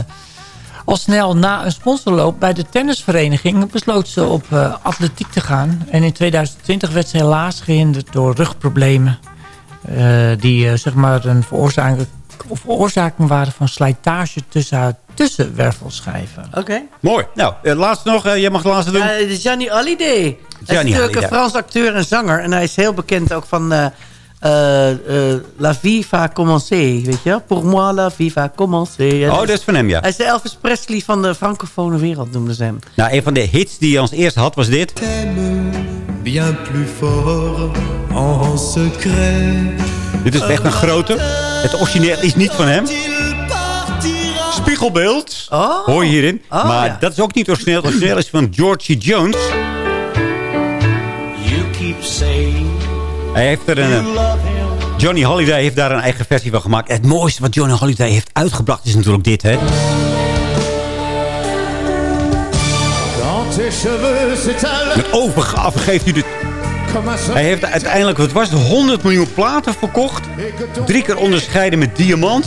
al snel na een sponsorloop bij de tennisvereniging besloot ze op eh, atletiek te gaan. En in 2020 werd ze helaas gehinderd door rugproblemen. eh, die eh, zeg maar een veroorzaking, veroorzaking waren van slijtage tussen haar tussenwervelschijven. Oké. Mooi. Nou, eh, laatst nog. eh, jij mag de laatste doen. Ja, het is Gianni Hallyday. Hij is natuurlijk een. Frans acteur en zanger. En hij is heel bekend ook van eh, eh, eh, La Vie va commencer. Weet je? Pour moi, la vie va commencer. Ja, oh, dat is van hem, ja. Hij is de Elvis Presley van de francofone wereld, noemden ze hem. Nou, een van de hits die hij als eerste had was dit. bien plus fort en secret. Dit is echt een grote. Het origineel is niet van hem. Spiegelbeeld. Hoor je hierin. Oh, maar ja. dat is ook niet origineel. Het origineel is van Georgie Jones. You keep saying Hij heeft er een... eh. Johnny Holiday heeft daar een eigen versie van gemaakt. Het mooiste wat Johnny Holiday heeft uitgebracht is natuurlijk dit, hè. Met overgave geeft u un Hij heeft uiteindelijk, wat was het, 100 miljoen platen verkocht. Drie keer onderscheiden met diamant.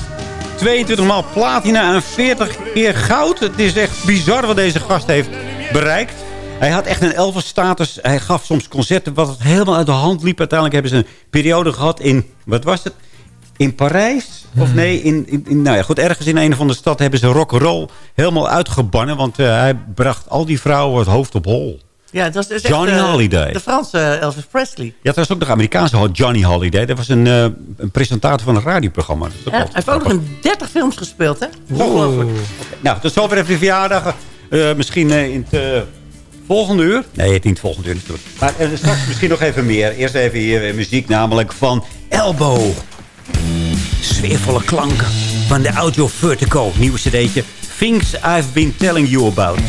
22 maal platina en 40 keer goud. Het is echt bizar wat deze gast heeft bereikt. Hij had echt een Elvis-status. Hij gaf soms concerten wat het helemaal uit de hand liep. Uiteindelijk hebben ze een periode gehad in, wat was het? In Parijs? Of nee, in, in, in- nou ja, goed, ergens in een of andere stad hebben ze rock'n'roll helemaal uitgebannen. Want eh, hij bracht al die vrouwen het hoofd op hol. Ja, dat is dus echt, Johnny eh, Holiday. De Franse Elvis Presley. Ja, er was ook nog een Amerikaanse Johnny Holiday. Dat was een, eh, een presentator van een radioprogramma. Dat Ja, hij heeft ook nog grappig. in 30 films gespeeld, hè? Ongelooflijk. Nou, tot zover even de verjaardag. Eh, misschien eh, in het eh, volgende uur. Nee, het niet het volgende uur natuurlijk. Maar eh, straks misschien nog even meer. Eerst even hier eh, muziek, namelijk van Elbow. Sfeervolle klanken van de Audio Vertigo. Nieuwe cd'tje. Things I've Been Telling You About.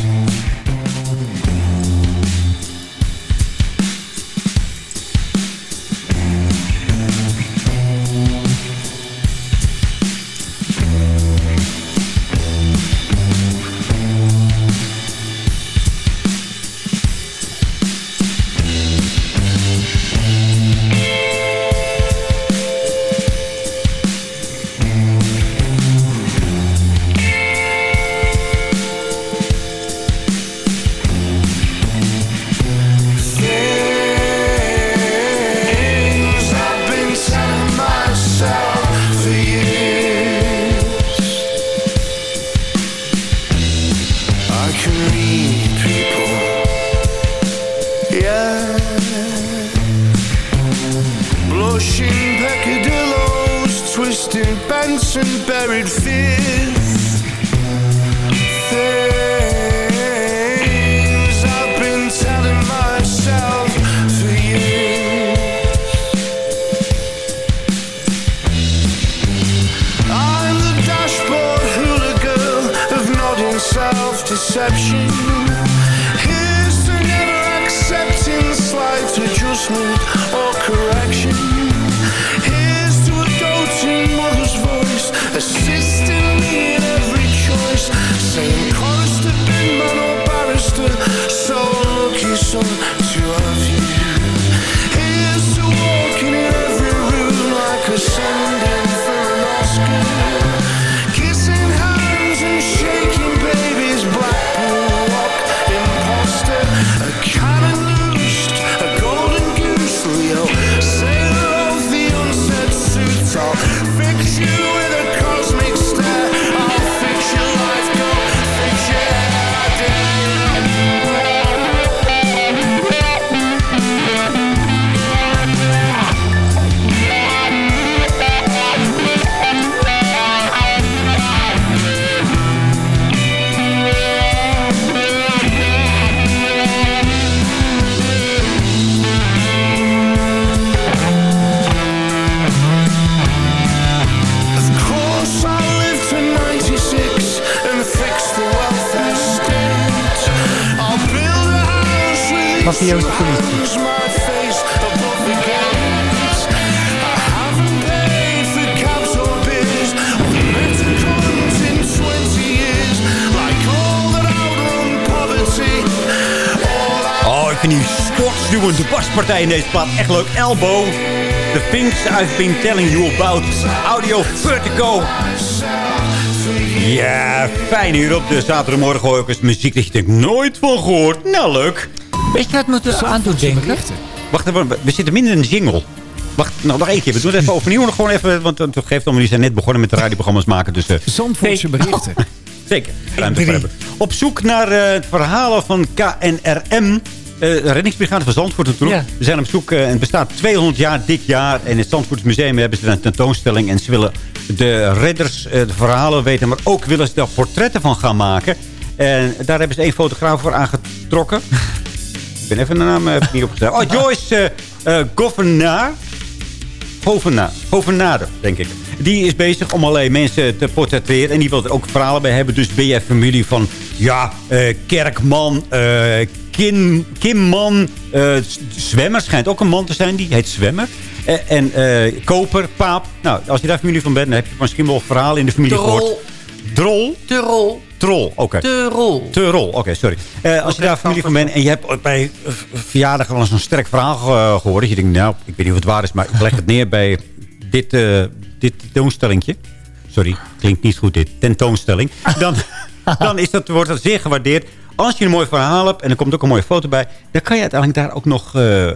Self-deception. Here's to never accepting slight adjustment or correction. Here's to a doting mother's voice, assisting me in every choice. Chorus to man or barrister, so lucky son Oh, ik vind die sportstuwende baspartij in deze plaat echt leuk. Elbow. The things I've been telling you about. Audio Vertigo. Ja, fijn hier op de zaterdagmorgen hoor ik eens muziek dat je denkt, nooit van gehoord. Nou, leuk. Weet je wat moet er aan doen denken? Wacht even, we zitten minder in een jingle. Wacht, nou, nog één keer. We doen het even overnieuw. Nog gewoon even, want het geeft allemaal, die zijn net begonnen met de radioprogramma's maken. Dus, Zandvoortse berichten. [laughs] Zeker. Ruimte voor hebben. Op zoek naar eh, het verhalen van KNRM. eh reddingsbrigade van Zandvoort natuurlijk. Ja. We zijn op zoek eh, en het bestaat 200 jaar dit jaar. En in het Zandvoorts Museum hebben ze een tentoonstelling. En ze willen de redders eh, de verhalen weten. Maar ook willen ze daar portretten van gaan maken. En daar hebben ze één fotograaf voor aangetrokken. Ben even de naam eh, niet opgeschreven. Oh, Joyce eh eh, Governaar. Govena, Govenade, denk ik. Die is bezig om alleen mensen te portretteren. En die wil er ook verhalen bij hebben. Dus ben jij familie van, ja, eh, Kerkman, eh, Kim, Kimman, Zwemmer. Schijnt ook een man te zijn, die heet Zwemmer. En Koper, Paap. Nou, als je daar familie van bent, dan heb je misschien wel verhalen in de familie Drol. gehoord. Drol? Terrol. Troll, oké. Terrol. Terrol, oké, sorry. Eh, als je daar familie van bent en je hebt bij eh, verjaardag wel eens een sterk verhaal eh, gehoord. Dat je denkt, nou, ik weet niet of het waar is, maar ik leg het neer bij dit, eh dit tentoonstellingje. Sorry, klinkt niet goed dit. Tentoonstelling. Dan, [laughs] dan is dat, wordt dat zeer gewaardeerd. Als je een mooi verhaal hebt en er komt ook een mooie foto bij... dan kan je uiteindelijk daar ook nog eh, eh,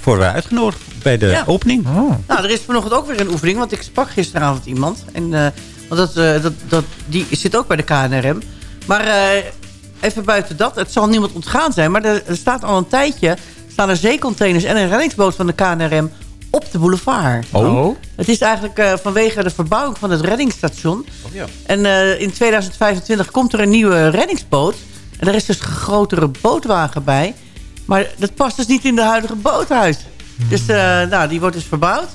voor, uitgenodigd bij de Ja. opening. Nou, er is vanochtend ook weer een oefening. Want ik sprak gisteravond iemand. En, eh, want dat, eh, dat, dat, die zit ook bij de KNRM. Maar eh, even buiten dat. Het zal niemand ontgaan zijn. Maar er, er staat al een tijdje... staan er zeecontainers en een reddingsboot van de KNRM op de boulevard. Oh. Het is eigenlijk eh, vanwege de verbouwing van het reddingsstation. ja. En in 2025 komt er een nieuwe reddingsboot. En er is dus een grotere bootwagen bij. Maar dat past dus niet in de huidige boothuis. Dus nou, die wordt dus verbouwd.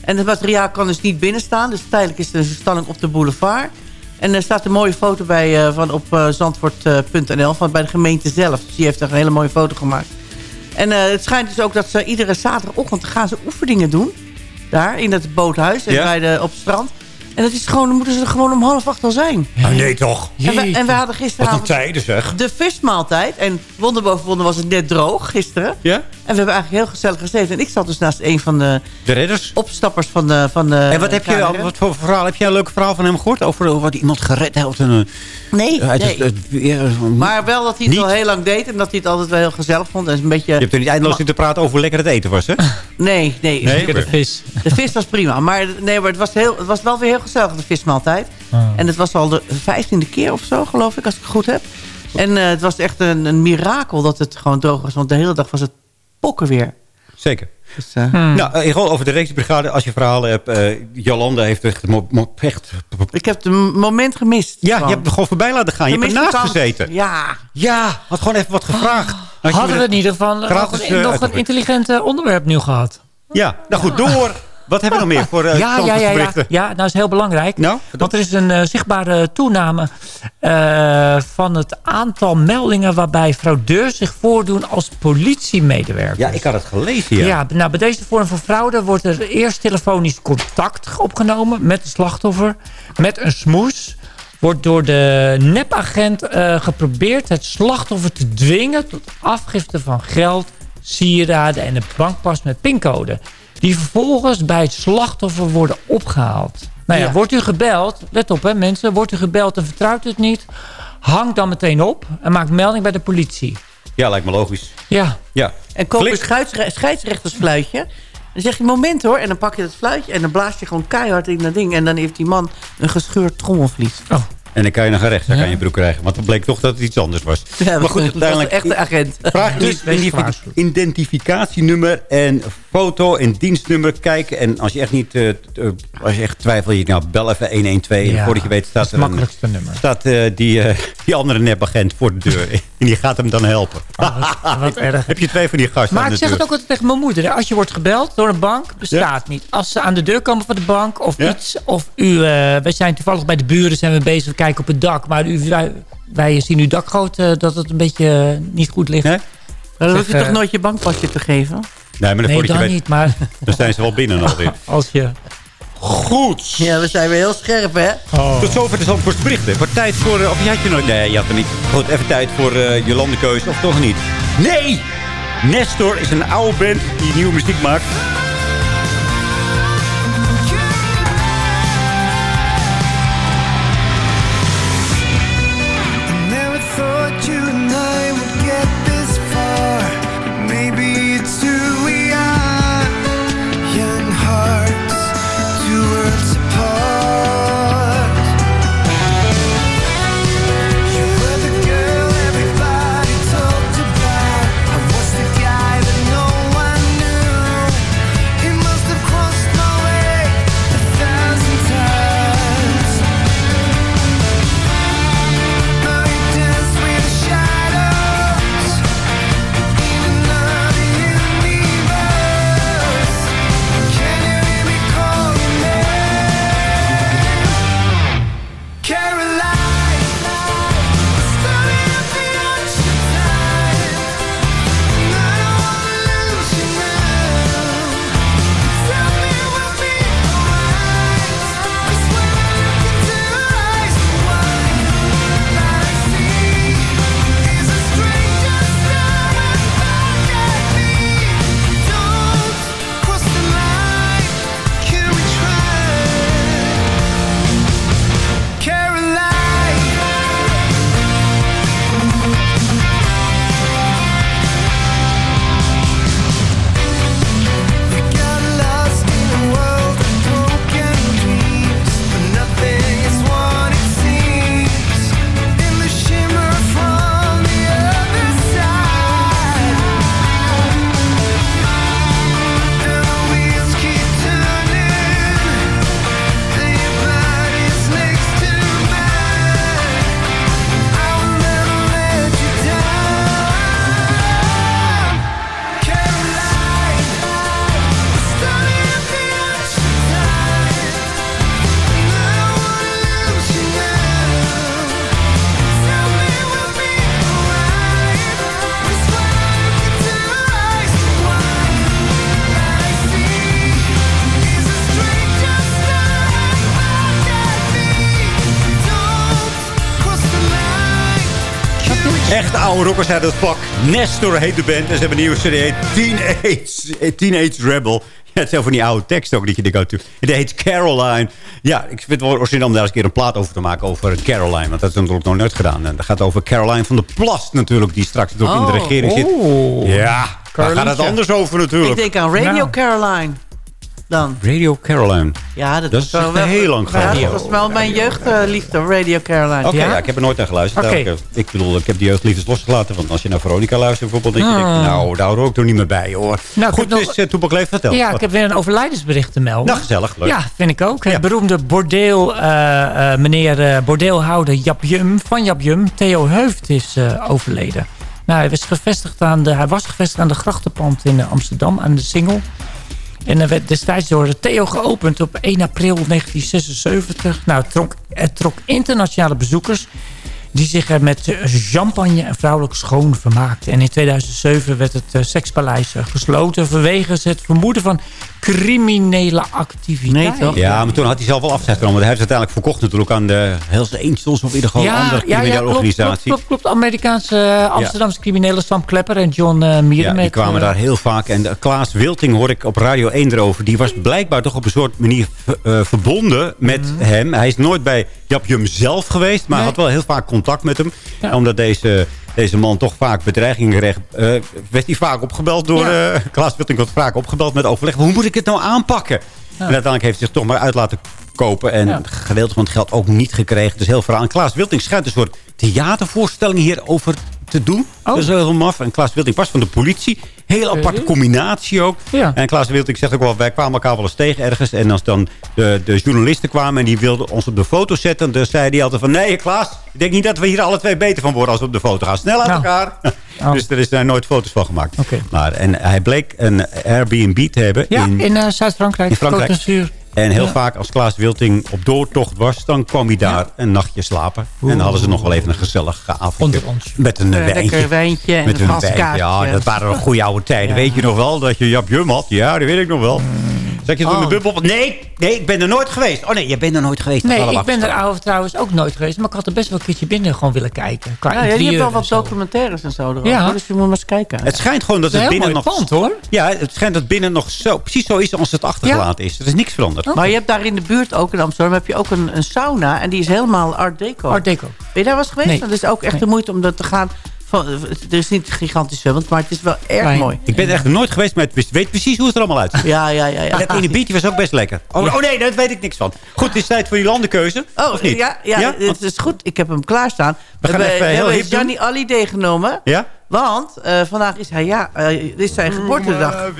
En het materiaal kan dus niet binnenstaan. Dus tijdelijk is er een stalling op de boulevard. En er staat een mooie foto bij eh, van op eh, zandvoort.nl van bij de gemeente zelf. Dus die heeft er een hele mooie foto gemaakt. En eh, het schijnt dus ook dat ze iedere zaterdagochtend gaan ze oefeningen doen. Daar in het boothuis en Ja? bij de, op het strand. En dat is gewoon, dan moeten ze er gewoon om half acht al zijn. Nee toch. En we, en we hadden Wat een gisteravond tijden zeg. de vismaaltijd. En wonder boven wonder was het net droog gisteren. Ja? En we hebben eigenlijk heel gezellig gezeten. En ik zat dus naast een van de De redders. opstappers van de van de En wat heb je, wat voor verhaal? Heb jij een leuk verhaal van hem gehoord? Over over wat iemand gered heeft? En, eh, Nee, nee. het- het weer- Maar wel dat hij het Niet? wel heel lang deed. En dat hij het altijd wel heel gezellig vond. En is een beetje... Je hebt er niet eindeloos zitten praten over hoe lekker het eten was, hè? [laughs] Nee, nee. Nee? De vis. [laughs] De vis was prima. Maar, nee, maar het, was heel, het was wel weer heel gezellig, de vismaaltijd. Ah. En het was al de vijftiende keer of zo, geloof ik, als ik het goed heb. En eh, het was echt een, een mirakel dat het gewoon droog was. Want de hele dag was het pokken weer. Zeker. Dus, eh, Hmm. Nou, eh, gewoon over de reddingsbrigade. Als je verhalen hebt. eh, Jolanda heeft echt. Ik heb het moment gemist. Ja, Gewoon. je hebt er gewoon voorbij laten gaan. Je hebt ernaast gezeten. Ja. Ja, had gewoon even wat gevraagd. Had je Hadden we in ieder geval eh, nog, een, eh, nog een intelligent eh, onderwerp nu gehad. Ja, nou goed, door. Wat hebben we nog meer voor uh, ja, ja, ja, ja. ja, nou is heel belangrijk. Nou, Want er is een eh, zichtbare toename eh, van het aantal meldingen... waarbij fraudeurs zich voordoen als politiemedewerkers. Ja, ik had het gelezen, ja. Ja, nou, bij deze vorm van fraude wordt er eerst telefonisch contact opgenomen met de slachtoffer. Met een smoes wordt door de nepagent eh, geprobeerd het slachtoffer te dwingen tot afgifte van geld, sieraden en een bankpas met pincode. Die vervolgens bij het slachtoffer worden opgehaald. Nou ja, Ja. wordt u gebeld, let op hè mensen, wordt u gebeld en vertrouwt u het niet, hang dan meteen op en maak melding bij de politie. Ja, lijkt me logisch. Ja, Ja. En koop een scheidsre- scheidsrechtersfluitje. Dan zeg je moment hoor. En dan pak je dat fluitje en dan blaas je gewoon keihard in dat ding. En dan heeft die man een gescheurd trommelvlies. Oh. En dan kan je nog een rechtszaak aan je broek krijgen. Want het bleek toch dat het iets anders was. Ja, maar goed, uiteindelijk... een echte agent. Vraag [laughs] dus identificatienummer en foto en dienstnummer kijken. En als je echt niet, eh, eh, als je echt twijfelt, je nou bel even 112. En Ja, voordat je weet staat er een, makkelijkste nummer. staat eh, die, die andere nepagent voor de deur. [laughs] en die gaat hem dan helpen. Wat [laughs] erg. Heb je twee van die gasten Maar ik zeg het ook altijd tegen mijn moeder. hè. Als je wordt gebeld door een bank, bestaat niet. Als ze aan de deur komen van de bank of Ja? iets. Of u, wij zijn toevallig bij de buren, zijn we bezig, we kijken op het dak. Maar u, wij, wij zien uw dakgoot eh, dat het een beetje eh, niet goed ligt. Nee? Dan hoef je toch eh, nooit je bankpasje te geven? Nee, maar Nee, je dan weet, niet. Maar [laughs] dan zijn ze wel binnen alweer. [laughs] als je... Goed. Ja, we zijn weer heel scherp hè. Tot zover de Zandvoorts berichten. Wordt tijd voor... eh, Of je had je nog... Nee, je had er niet. Goed, even tijd voor uh, Jolande Keuze. Of toch niet? Nee! Nestor is een oude band die nieuwe muziek maakt. Oude rockers uit het vak. Nestor heet de band. En ze hebben een nieuwe CD. Teenage, eh, Teenage Rebel. Ja, het zijn van die oude tekst ook. Dat je denkt, oh, het heet Caroline. Ja, ik vind het wel origineel om daar eens een keer een plaat over te maken. Over Caroline. Want dat is natuurlijk nog nooit gedaan. En dat gaat over Caroline van der Plas natuurlijk. Die straks ook in de Oh. regering zit. Oh. Ja, daar gaat het anders over natuurlijk. Ik denk aan Radio Nou. Caroline. Dan. Radio Caroline. Ja, dat, Dat is wel heel lang Ja, geleden. dat was wel mijn jeugdliefde, Radio Caroline. Oké, ja? ik heb er nooit naar geluisterd. Oké. Daarom, Ik, ik bedoel, ik heb die jeugdliefdes losgelaten. Want als je naar Veronica luistert bijvoorbeeld... denk je, Ah. nou, daar hoor ik toch niet meer bij, hoor. Nou, Goed, nog- dus uh, Toepak Leef, vertel. Ja, ik heb weer een overlijdensbericht te melden. Nou, gezellig, leuk. Ja, vind ik ook. Het beroemde bordeel, eh, eh, meneer eh, bordeelhouder Jap Jum, van Jap Jum, Theo Heuft, is eh, overleden. Nou, hij, was gevestigd aan de, hij was gevestigd aan de grachtenpand in eh, Amsterdam, aan de Singel. En hij werd destijds door Theo geopend op 1 april 1976. Nou, het trok, het trok internationale bezoekers die zich met eh, champagne en vrouwelijk schoon vermaakten. En in 2007 werd het eh, sekspaleis eh, gesloten... vanwege het vermoeden van criminele activiteiten. Ja, maar toen had hij zelf wel afzet genomen. Hij heeft het uiteindelijk verkocht natuurlijk aan de Hells Angels... of in ieder geval een andere criminele klopt, organisatie. Klopt, klopt, klopt. Amerikaanse eh, Amsterdamse criminelen Sam Klepper en John Mieren. Ja, die kwamen eh, daar heel vaak. En de Klaas Wilting hoor ik op Radio 1 erover. Die was blijkbaar toch op een soort manier eh, verbonden met hem. Hij is nooit bij Jap Jum zelf geweest. Maar Nee. had wel heel vaak contact met hem. Omdat deze, deze man toch vaak bedreigingen kreeg. eh, werd hij vaak opgebeld door... Ja. eh, Klaas Wilting wordt vaak opgebeld met overleg. Hoe moet ik het nou aanpakken? En uiteindelijk heeft hij zich toch maar uit laten kopen. En Ja. gedeelte van het geld ook niet gekregen. Dus heel verhaal. En Klaas Wilting schijnt een soort theatervoorstelling hierover te doen. Dat is heel maf. En Klaas Wilting was van de politie. Heel aparte combinatie ook. En Klaas Wilting zegt ook wel, wij kwamen elkaar wel eens tegen ergens. En als dan de, de journalisten kwamen en die wilden ons op de foto zetten... dan zei hij altijd van, nee Klaas, ik denk niet dat we hier alle twee beter van worden als we op de foto gaan. Snel uit Nou. elkaar. [laughs] Oh. dus er is daar nooit foto's van gemaakt. Maar, en hij bleek een Airbnb te hebben Ja, in, in eh, Zuid-Frankrijk. in Frankrijk. En heel Ja. vaak als Klaas Wilting op doortocht was... dan kwam hij daar een nachtje slapen. En dan hadden ze nog wel even een gezellige avond. Onder ons. Met een Een wijntje. lekker wijntje en Met een een wijntje. Ja, dat waren nog goede oude tijden. Weet je nog wel dat je Jap Jum had? Ja, dat weet ik nog wel. Zeg je toen Oh. de bubbel... Nee, nee, ik ben er nooit geweest. Oh nee, je bent er nooit geweest. Nee, ik ben er oude trouwens ook nooit geweest. Maar ik had er best wel een keertje binnen gewoon willen kijken. Qua Ja, ja, je hebt wel wat zo. documentaires en zo erover. Ja. Dus je moet maar eens kijken. Het schijnt gewoon dat Het het binnen mooi nog... pand, hoor. Ja, het schijnt dat binnen nog zo, precies zo is als het achtergelaten is. Er is niks veranderd. Maar je hebt daar in de buurt ook in Amsterdam heb je ook een, een sauna. En die is helemaal art deco. Art deco. Ben je daar wel eens geweest? Nee. Dat is ook echt Nee. de moeite om dat te gaan. Van, er is niet gigantisch zwembad, maar het is wel erg mooi. Ik ben er echt nooit geweest, maar ik weet precies hoe het er allemaal uitziet. Ja, ja, ja. ja. En dat ene biertje was ook best lekker. Oh, oh nee, daar weet ik niks van. Goed, het is tijd voor die landenkeuze. Oh, of niet? ja, ja, Ja? het is goed. Ik heb hem klaarstaan. We gaan hebben, even heel hebben. Gianni Hallyday genomen. Ja? Want eh, vandaag is hij, ja, dit is zijn geboortedag. En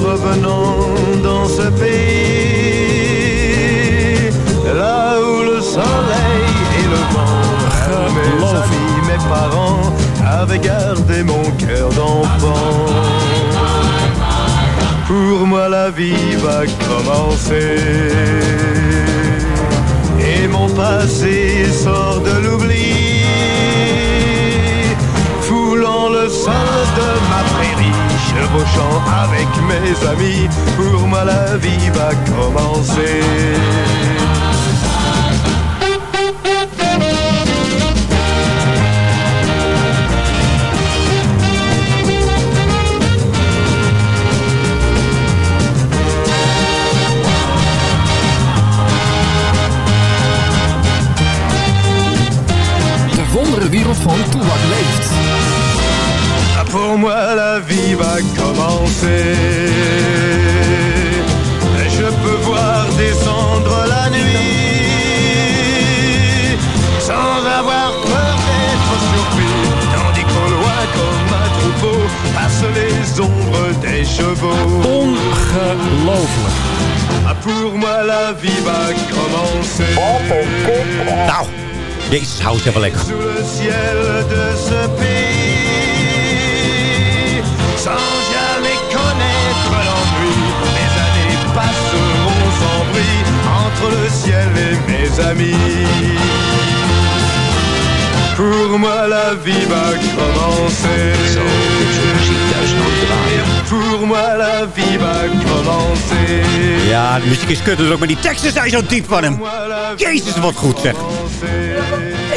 revenant dans ce pays soleil et le vent mes amis, mes parents avaient gardé mon cœur d'enfant. Pour moi la vie va commencer et mon passé sort de l'oubli, foulant le sol de ma prairie, chevauchant avec mes amis. Pour moi la vie va commencer. Van Toebak leeft. Pour moi la vie va commencer. Je peux voir descendre la nuit sans avoir peur d'être surpris. Tandis qu'au loin comme un troupeau passent les ombres des chevaux. Ongelooflijk. Ah, Pour moi la vie va commencer. Nou, jezus, hou eens even lekker. Sous le ciel de ce pays, sans jamais connaître l'ennui, mes années passeront sans bruit entre le ciel et mes amis. Pour moi la vie va commencer. Pour moi la vie va commencer. Ja, de muziek is kut ook, maar die teksten zijn zo diep van hem. Jezus, wat goed zeg.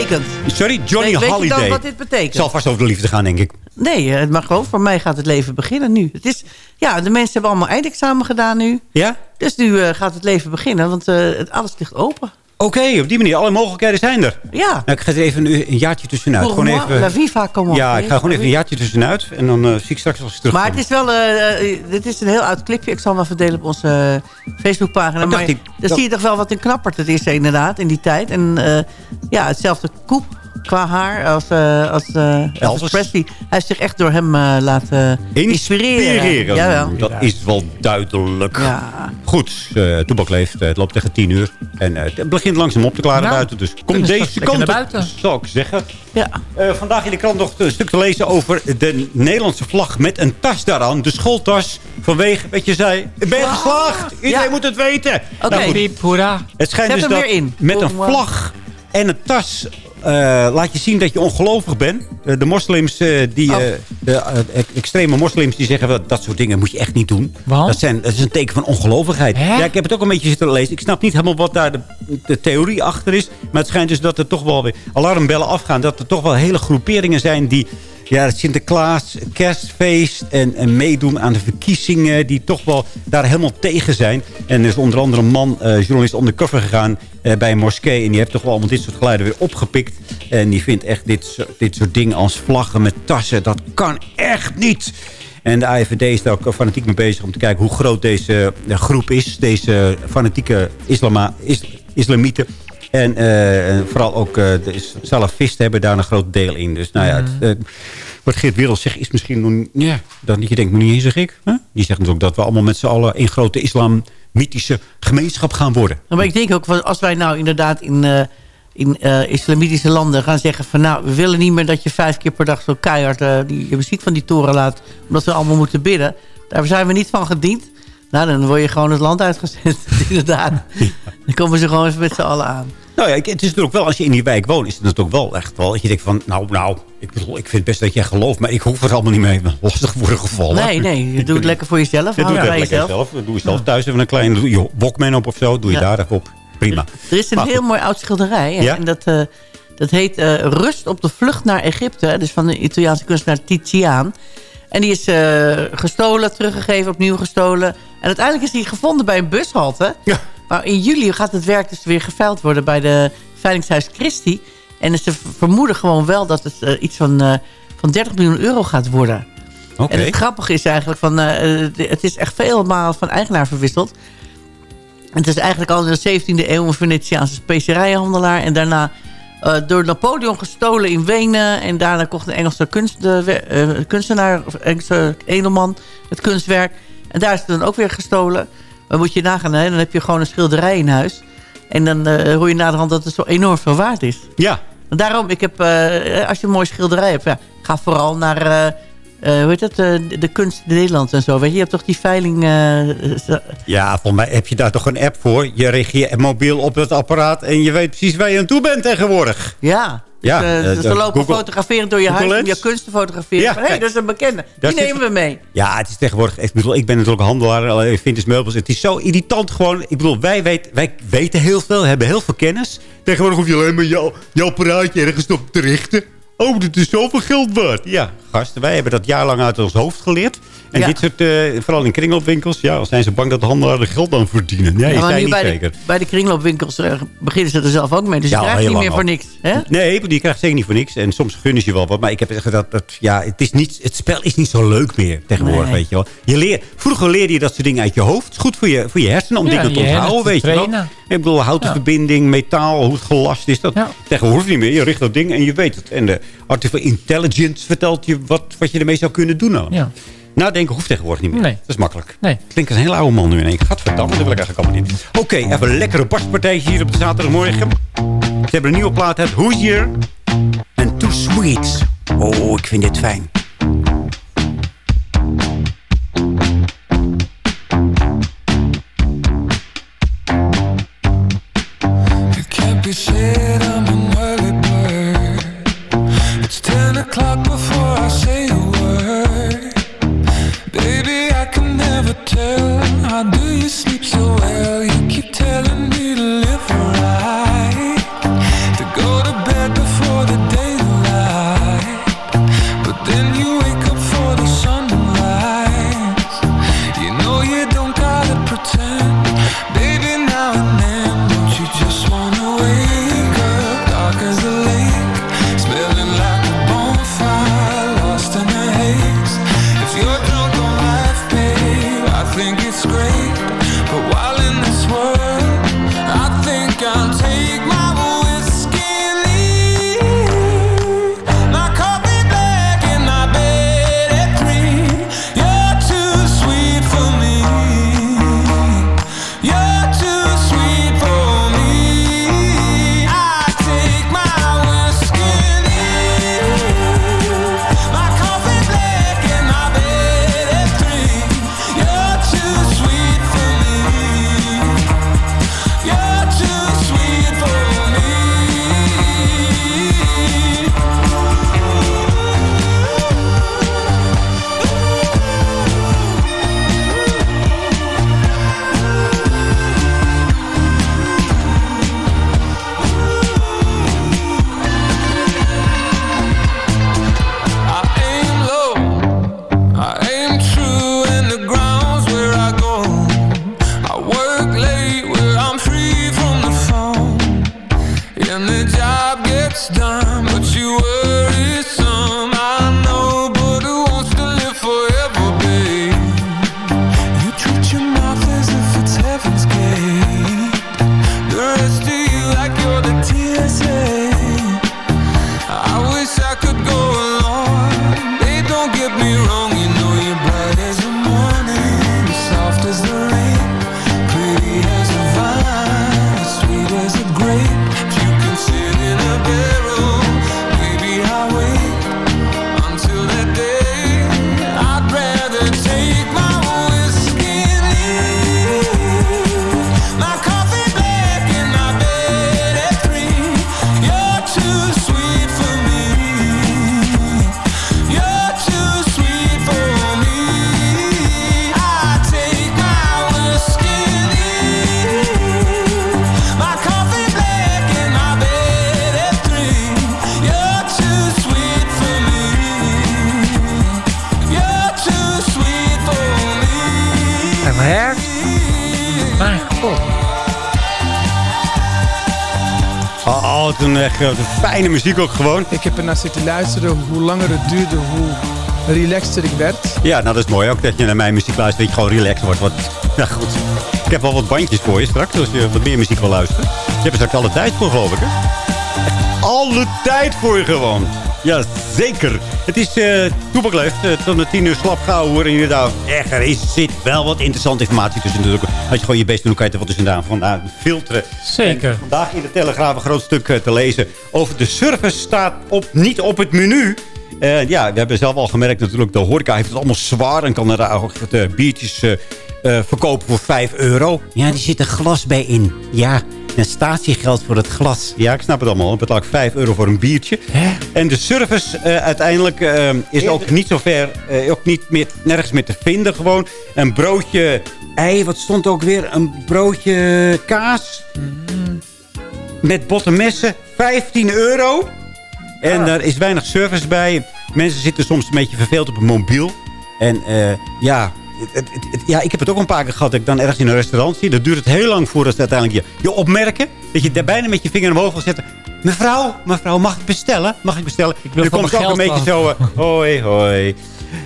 Betekent. Sorry, Johnny Weet- weet je dan Holiday. wat dit betekent? Het zal vast over de liefde gaan, denk ik. Nee, eh, het mag gewoon. Voor mij gaat het leven beginnen nu. Het is, ja, de mensen hebben allemaal eindexamen gedaan nu. Ja? Dus nu eh, gaat het leven beginnen, want eh, alles ligt open. Oké, op die manier. Alle mogelijkheden zijn er. Ja. Nou, ik ga er even een, een jaartje tussenuit. Pour Gewoon even, la vie va commencer. ja, ik ga gewoon even een jaartje tussenuit. En dan eh, zie ik straks als ik terug Maar het is wel, eh, eh, dit is een heel oud clipje. Ik zal hem verdelen op onze Facebookpagina. Oh, Maar ik, dan dat- zie je toch wel wat een knappert het is inderdaad in die tijd. En ja, hetzelfde koep qua haar als, eh als eh, Elvis. Elvis. Presley. Hij heeft zich echt door hem eh, laten inspireren. Inspireren. Jawel. Dat is wel duidelijk. Ja. Goed, uh, Toebak leeft. eh, het loopt tegen tien uur. En eh, het begint langzaam op te klaren Nou, buiten. Dus kom deze kant buiten. zou ik zeggen. Ja. Eh, vandaag in de krant nog een stuk te lezen over de Nederlandse vlag met een tas daaraan. De schooltas vanwege, wat je zei, ik ben geslaagd. Iedereen Ja. moet het weten. Oké. Nou Piep, hoera. het schijnt Zet dus hem dat weer in. met een vlag en een tas eh, laat je zien dat je ongelovig bent. Eh, de moslims, eh, die, Oh. eh, de eh, extreme moslims, die zeggen wel, dat soort dingen moet je echt niet doen. Want? Dat, zijn, dat is een teken van ongelovigheid. Hè? Ja, ik heb het ook een beetje zitten lezen. Ik snap niet helemaal wat daar de, de theorie achter is. Maar het schijnt dus dat er toch wel weer alarmbellen afgaan. Dat er toch wel hele groeperingen zijn die... Ja, het Sinterklaas, kerstfeest en, en meedoen aan de verkiezingen... die toch wel daar helemaal tegen zijn. En er is onder andere een man, eh, journalist, undercover gegaan eh, bij een moskee. En die heeft toch wel allemaal dit soort geluiden weer opgepikt. En die vindt echt dit, dit soort dingen als vlaggen met tassen... dat kan echt niet. En de AFD is daar ook fanatiek mee bezig om te kijken hoe groot deze eh, groep is. Deze fanatieke islama, is, islamieten. En eh, en vooral ook eh, de is- salafisten hebben daar een groot deel in. Dus nou ja, het, eh, wat Geert Wereld zegt is misschien nog niet- ja, dan je denkt, niet eens zeg ik. Huh? Die zegt natuurlijk dat we allemaal met z'n allen in grote islamitische gemeenschap gaan worden. Maar ik denk ook, als wij nou inderdaad in, in islamitische landen gaan zeggen... van nou, we willen niet meer dat je vijf keer per dag zo keihard eh, die muziek van die toren laat... omdat we allemaal moeten bidden. Daar zijn we niet van gediend. Nou, dan word je gewoon het land uitgezet, [laughs] inderdaad. Dan komen ze gewoon even met z'n allen aan. Nou ja, het is natuurlijk wel, als je in die wijk woont, is het natuurlijk wel echt wel... dat je denkt van, nou, nou, ik, bedoel, ik vind best dat jij gelooft... maar ik hoef er allemaal niet mee [laughs] lastig worden gevallen. Nee, nee, [laughs] je doet het lekker voor jezelf. Doe het lekker jezelf. zelf. Doe je zelf thuis even een klein je Walkman op of zo. Doe je daar even op. Prima. Er is een heel mooi oud schilderij. En dat, eh, dat heet eh, Rust op de vlucht naar Egypte. Dus van de Italiaanse kunstenaar Titiaan. En die is eh, gestolen, teruggegeven, opnieuw gestolen. En uiteindelijk is die gevonden bij een bushalte. Ja. Maar in juli gaat het werk dus weer geveild worden bij de Veilingshuis Christi. En ze vermoeden gewoon wel dat het eh, iets van, eh, van 30 miljoen euro gaat worden. Oké. En het grappige is eigenlijk, van, het is echt veel maal van eigenaar verwisseld. Het is eigenlijk al in de 17e eeuw een Venetiaanse specerijenhandelaar. En daarna eh, door Napoleon gestolen in Wenen. En daarna kocht een Engelse kunst, we- eh, kunstenaar, of Engelse edelman, het kunstwerk. En daar is het dan ook weer gestolen. Maar moet je nagaan, hè, dan heb je gewoon een schilderij in huis. En dan eh, hoor je naderhand dat het zo enorm veel waard is. Ja. En Daarom, ik heb, eh, als je een mooi schilderij hebt, ja, ga vooral naar eh, hoe heet dat, eh, de kunst in Nederland en zo. Weet je, je hebt toch die veiling... eh, Ja, volgens mij heb je daar toch een app voor. Je reageert mobiel op het apparaat en je weet precies waar je aan toe bent tegenwoordig. ja, Ja, dus, eh, dus ze dat lopen Google- fotograferen door je Google huis om je Lens. kunst te fotograferen. Ja, Hé, hey, dat is een bekende. Die nemen we mee. Ja, het is tegenwoordig... Ik bedoel, ik ben natuurlijk handelaar, alleen vintage meubels. Het is zo irritant gewoon. Ik bedoel, wij, weet, wij weten heel veel, hebben heel veel kennis. Tegenwoordig hoef je alleen maar jouw, jouw praatje ergens op te richten. Oh, dit is zoveel geld waard. Ja, gasten, wij hebben dat jaarlang uit ons hoofd geleerd. En Ja. dit soort, eh, vooral in kringloopwinkels, ja, zijn ze bang dat de handelaar er geld aan verdienen. Nee, Ja, maar hij nu niet bij zeker. de, bij de kringloopwinkels eh, beginnen ze er zelf ook mee. Dus Ja, je krijgt niet meer voor niks. Hè? Nee, die krijgt zeker niet voor niks. En soms gunnen ze je wel wat. Maar ik heb gezegd dat, dat ja, het, is niet, het spel is niet zo leuk meer tegenwoordig, Nee. weet je wel. Je leer, vroeger leerde je dat soort dingen uit je hoofd. Het is goed voor je, voor je hersenen om dingen te onthouden, weet je wel. Ik bedoel, houten verbinding, metaal, hoe het gelast is. Dat, Tegenwoordig niet meer. Je richt dat ding en je weet het. En de artificial intelligence vertelt je wat, wat je ermee zou kunnen doen. Nou. Ja. Nadenken hoeft tegenwoordig niet meer. Nee. Dat is makkelijk. Nee. Klinkt als een hele oude man nu in één keer. Gadverdamme, dat wil ik eigenlijk allemaal niet. Oké, even een lekkere barstpartijtje hier op de zaterdagmorgen. Ze hebben een nieuwe plaat uit Hoosier. En Too Sweet. Oh, ik vind dit fijn. But you worry some. Oh, toen echt fijne muziek ook gewoon. Ik heb ernaar zitten luisteren. Hoe langer het duurde, hoe relaxter ik werd. Ja, nou dat is mooi ook dat je naar mijn muziek luistert. Dat je gewoon relaxed wordt. Want, ja goed. Ik heb wel wat bandjes voor je straks. Als je wat meer muziek wil luisteren. Je hebt er straks alle tijd voor geloof ik hè? Alle tijd voor je gewoon. Ja, zeker. Het is uh, toepakleef. Uh, tot met tien uur slap gauw hoor. En inderdaad, echt, er is, zit wel wat interessante informatie tussen. Natuurlijk. Als je gewoon je best doet, kan je er wat tussen vandaan filteren. Zeker. En vandaag in de Telegraaf een groot stuk eh, te lezen over de service staat op, niet op het menu. Uh, ja, we hebben zelf al gemerkt natuurlijk, de horeca heeft het allemaal zwaar... en kan er daar biertjes verkopen voor 5 euro. Ja, die zit een glas bij in. Ja, statiegeld voor het glas. Ja, ik snap het allemaal. Ik betaal ik 5 euro voor een biertje. Hè? En de service uiteindelijk is ook niet zo ver... ook niet meer, nergens meer te vinden gewoon. Een broodje ei, wat stond ook weer? Een broodje kaas... Mm. Met bottenmessen, 15 euro. En daar is weinig service bij. Mensen zitten soms een beetje verveeld op een mobiel. En uh, ja, het, het, het, ja, ik heb het ook een paar keer gehad dat ik dan ergens in een restaurant zie. Dan duurt het heel lang voordat ze uiteindelijk je, je opmerken. Dat je daar bijna met je vinger omhoog wil zetten. Mevrouw, mevrouw, mag ik bestellen? Mag ik bestellen? Ik wil komt ook een beetje zo, uh, hoi, hoi.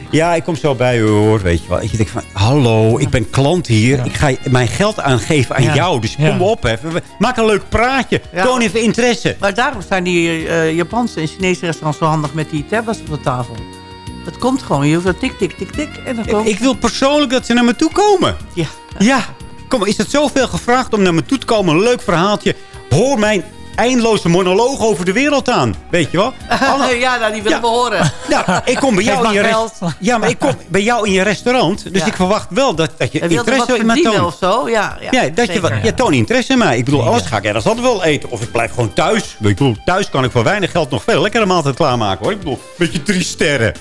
Ja, ik kom zo bij u hoor, weet je wel. Ik denk van, hallo, ik ben klant hier. Ja. Ik ga mijn geld aangeven aan ja. jou. Dus kom ja. op, even. maak een leuk praatje. Toon even interesse. Maar daarom zijn die uh, Japanse en Chinese restaurants zo handig met die tablets op de tafel. Dat komt gewoon. Je hoeft dat tik, tik, tik, tik. En dan komt... ik, ik wil persoonlijk dat ze naar me toe komen. Ja. Ja. Kom, is het zoveel gevraagd om naar me toe te komen? Een leuk verhaaltje. Hoor mijn eindeloze monoloog over de wereld aan. Weet je wel? [laughs] Alle... ja, nou, die willen ja. we horen. Nou, ik kom bij jou in je restaurant. Ja, maar ik kom bij jou in je restaurant. Dus ja. ik verwacht wel dat, dat je en interesse in me toont. of zo? Ja, ja, ja dat je, ja, toon interesse in mij. Ik bedoel, alles ga ik ergens altijd wel eten. Of ik blijf gewoon thuis. Ik bedoel, thuis kan ik voor weinig geld nog veel lekkere maaltijd klaarmaken. hoor. Ik bedoel, een beetje drie sterren.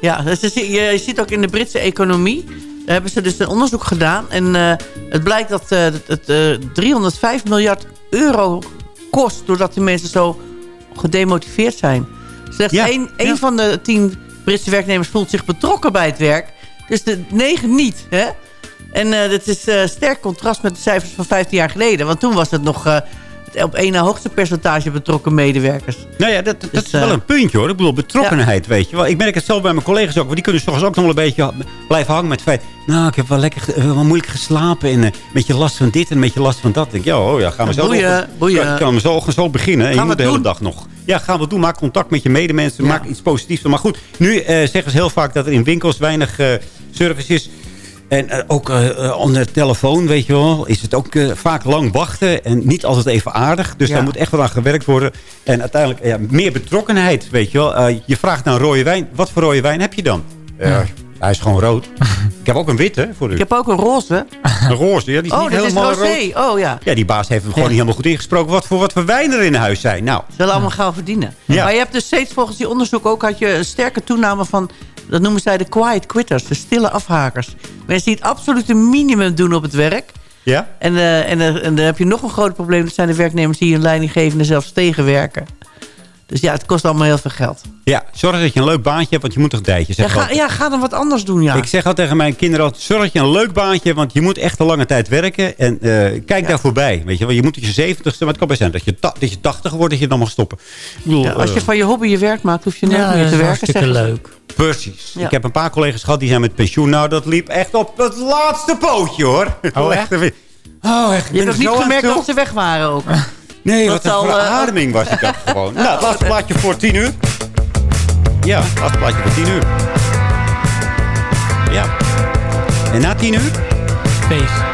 Ja, dus je, je ziet ook in de Britse economie... Daar hebben ze dus een onderzoek gedaan. En uh, het blijkt dat uh, het uh, 305 miljard euro kost... doordat die mensen zo gedemotiveerd zijn. Slechts ja, één, één ja. van de tien Britse werknemers voelt zich betrokken bij het werk. Dus de negen niet. Hè? En uh, dat is uh, sterk contrast met de cijfers van 15 jaar geleden. Want toen was het nog uh, het op één na hoogste percentage betrokken medewerkers. Nou ja, dat, dat dus, is wel een puntje hoor. Ik bedoel, betrokkenheid, ja. weet je wel. Ik merk het zelf bij mijn collega's ook. Want die kunnen soms ook nog wel een beetje blijven hangen met het feit... Nou, ik heb wel lekker, wel moeilijk geslapen. En een beetje last van dit en een beetje last van dat. Ik denk, ja, oh, ja, gaan we zo... Boeien, boeien. Ik kan zo, zo beginnen. En je moet de hele dag nog. Ja, gaan we doen. Maak contact met je medemensen. Ja. Maak iets positiefs. Maar goed, nu uh, zeggen ze heel vaak dat er in winkels weinig uh, service is. En uh, ook uh, onder de telefoon, weet je wel, is het ook vaak lang wachten. En niet altijd even aardig. Dus ja. daar moet echt wel aan gewerkt worden. En uiteindelijk ja, meer betrokkenheid, weet je wel. je vraagt naar rode wijn. Wat voor rode wijn heb je dan? Ja. Hij is gewoon rood. [laughs] Ik heb ook een witte voor u. Ik heb ook een roze. [laughs] Een roze, ja. Die is oh, niet helemaal is rosé. rood. Oh, ja. Ja, die baas heeft hem gewoon ja. niet helemaal goed ingesproken. Wat voor, wat voor wijn er in huis zijn. Nou. Ze willen allemaal gauw verdienen. Ja. Maar je hebt dus steeds volgens die onderzoek ook... had je een sterke toename van... dat noemen zij de quiet quitters. De stille afhakers. Mensen die het absolute minimum doen op het werk. Ja. En, uh, en, uh, en dan heb je nog een groot probleem. Dat zijn de werknemers die hun leidinggevende zelfs tegenwerken. Dus ja, het kost allemaal heel veel geld. Ja, zorg dat je een leuk baantje hebt, want je moet toch dijtje. Ja, ga, ja, ga dan wat anders doen, ja. Ik zeg al tegen mijn kinderen altijd, zorg dat je een leuk baantje hebt, want je moet echt een lange tijd werken. En eh, kijk daar voorbij, weet je wel. Je moet tot je zeventigste, maar het kan best zijn dat je, dat je tachtig wordt, dat je dan mag stoppen. Ik bedoel, Ja, als je eh, van je hobby je werk maakt, hoef je Ja, nergens dat meer is te werken. zeggen ze. leuk. Precies. Ja. Ik heb een paar collega's gehad die zijn met pensioen. Nou, dat liep echt op het laatste pootje, hoor. Oh, [laughs] echt? Oh, echt. ik Je hebt ook niet gemerkt dat ze weg waren ook. [laughs] Nee, wat een eh, verademing was ik dat gewoon. [laughs] Nou, het laatste plaatje voor tien uur. Ja, het laatste plaatje voor tien uur. Ja. En na tien uur? Feest.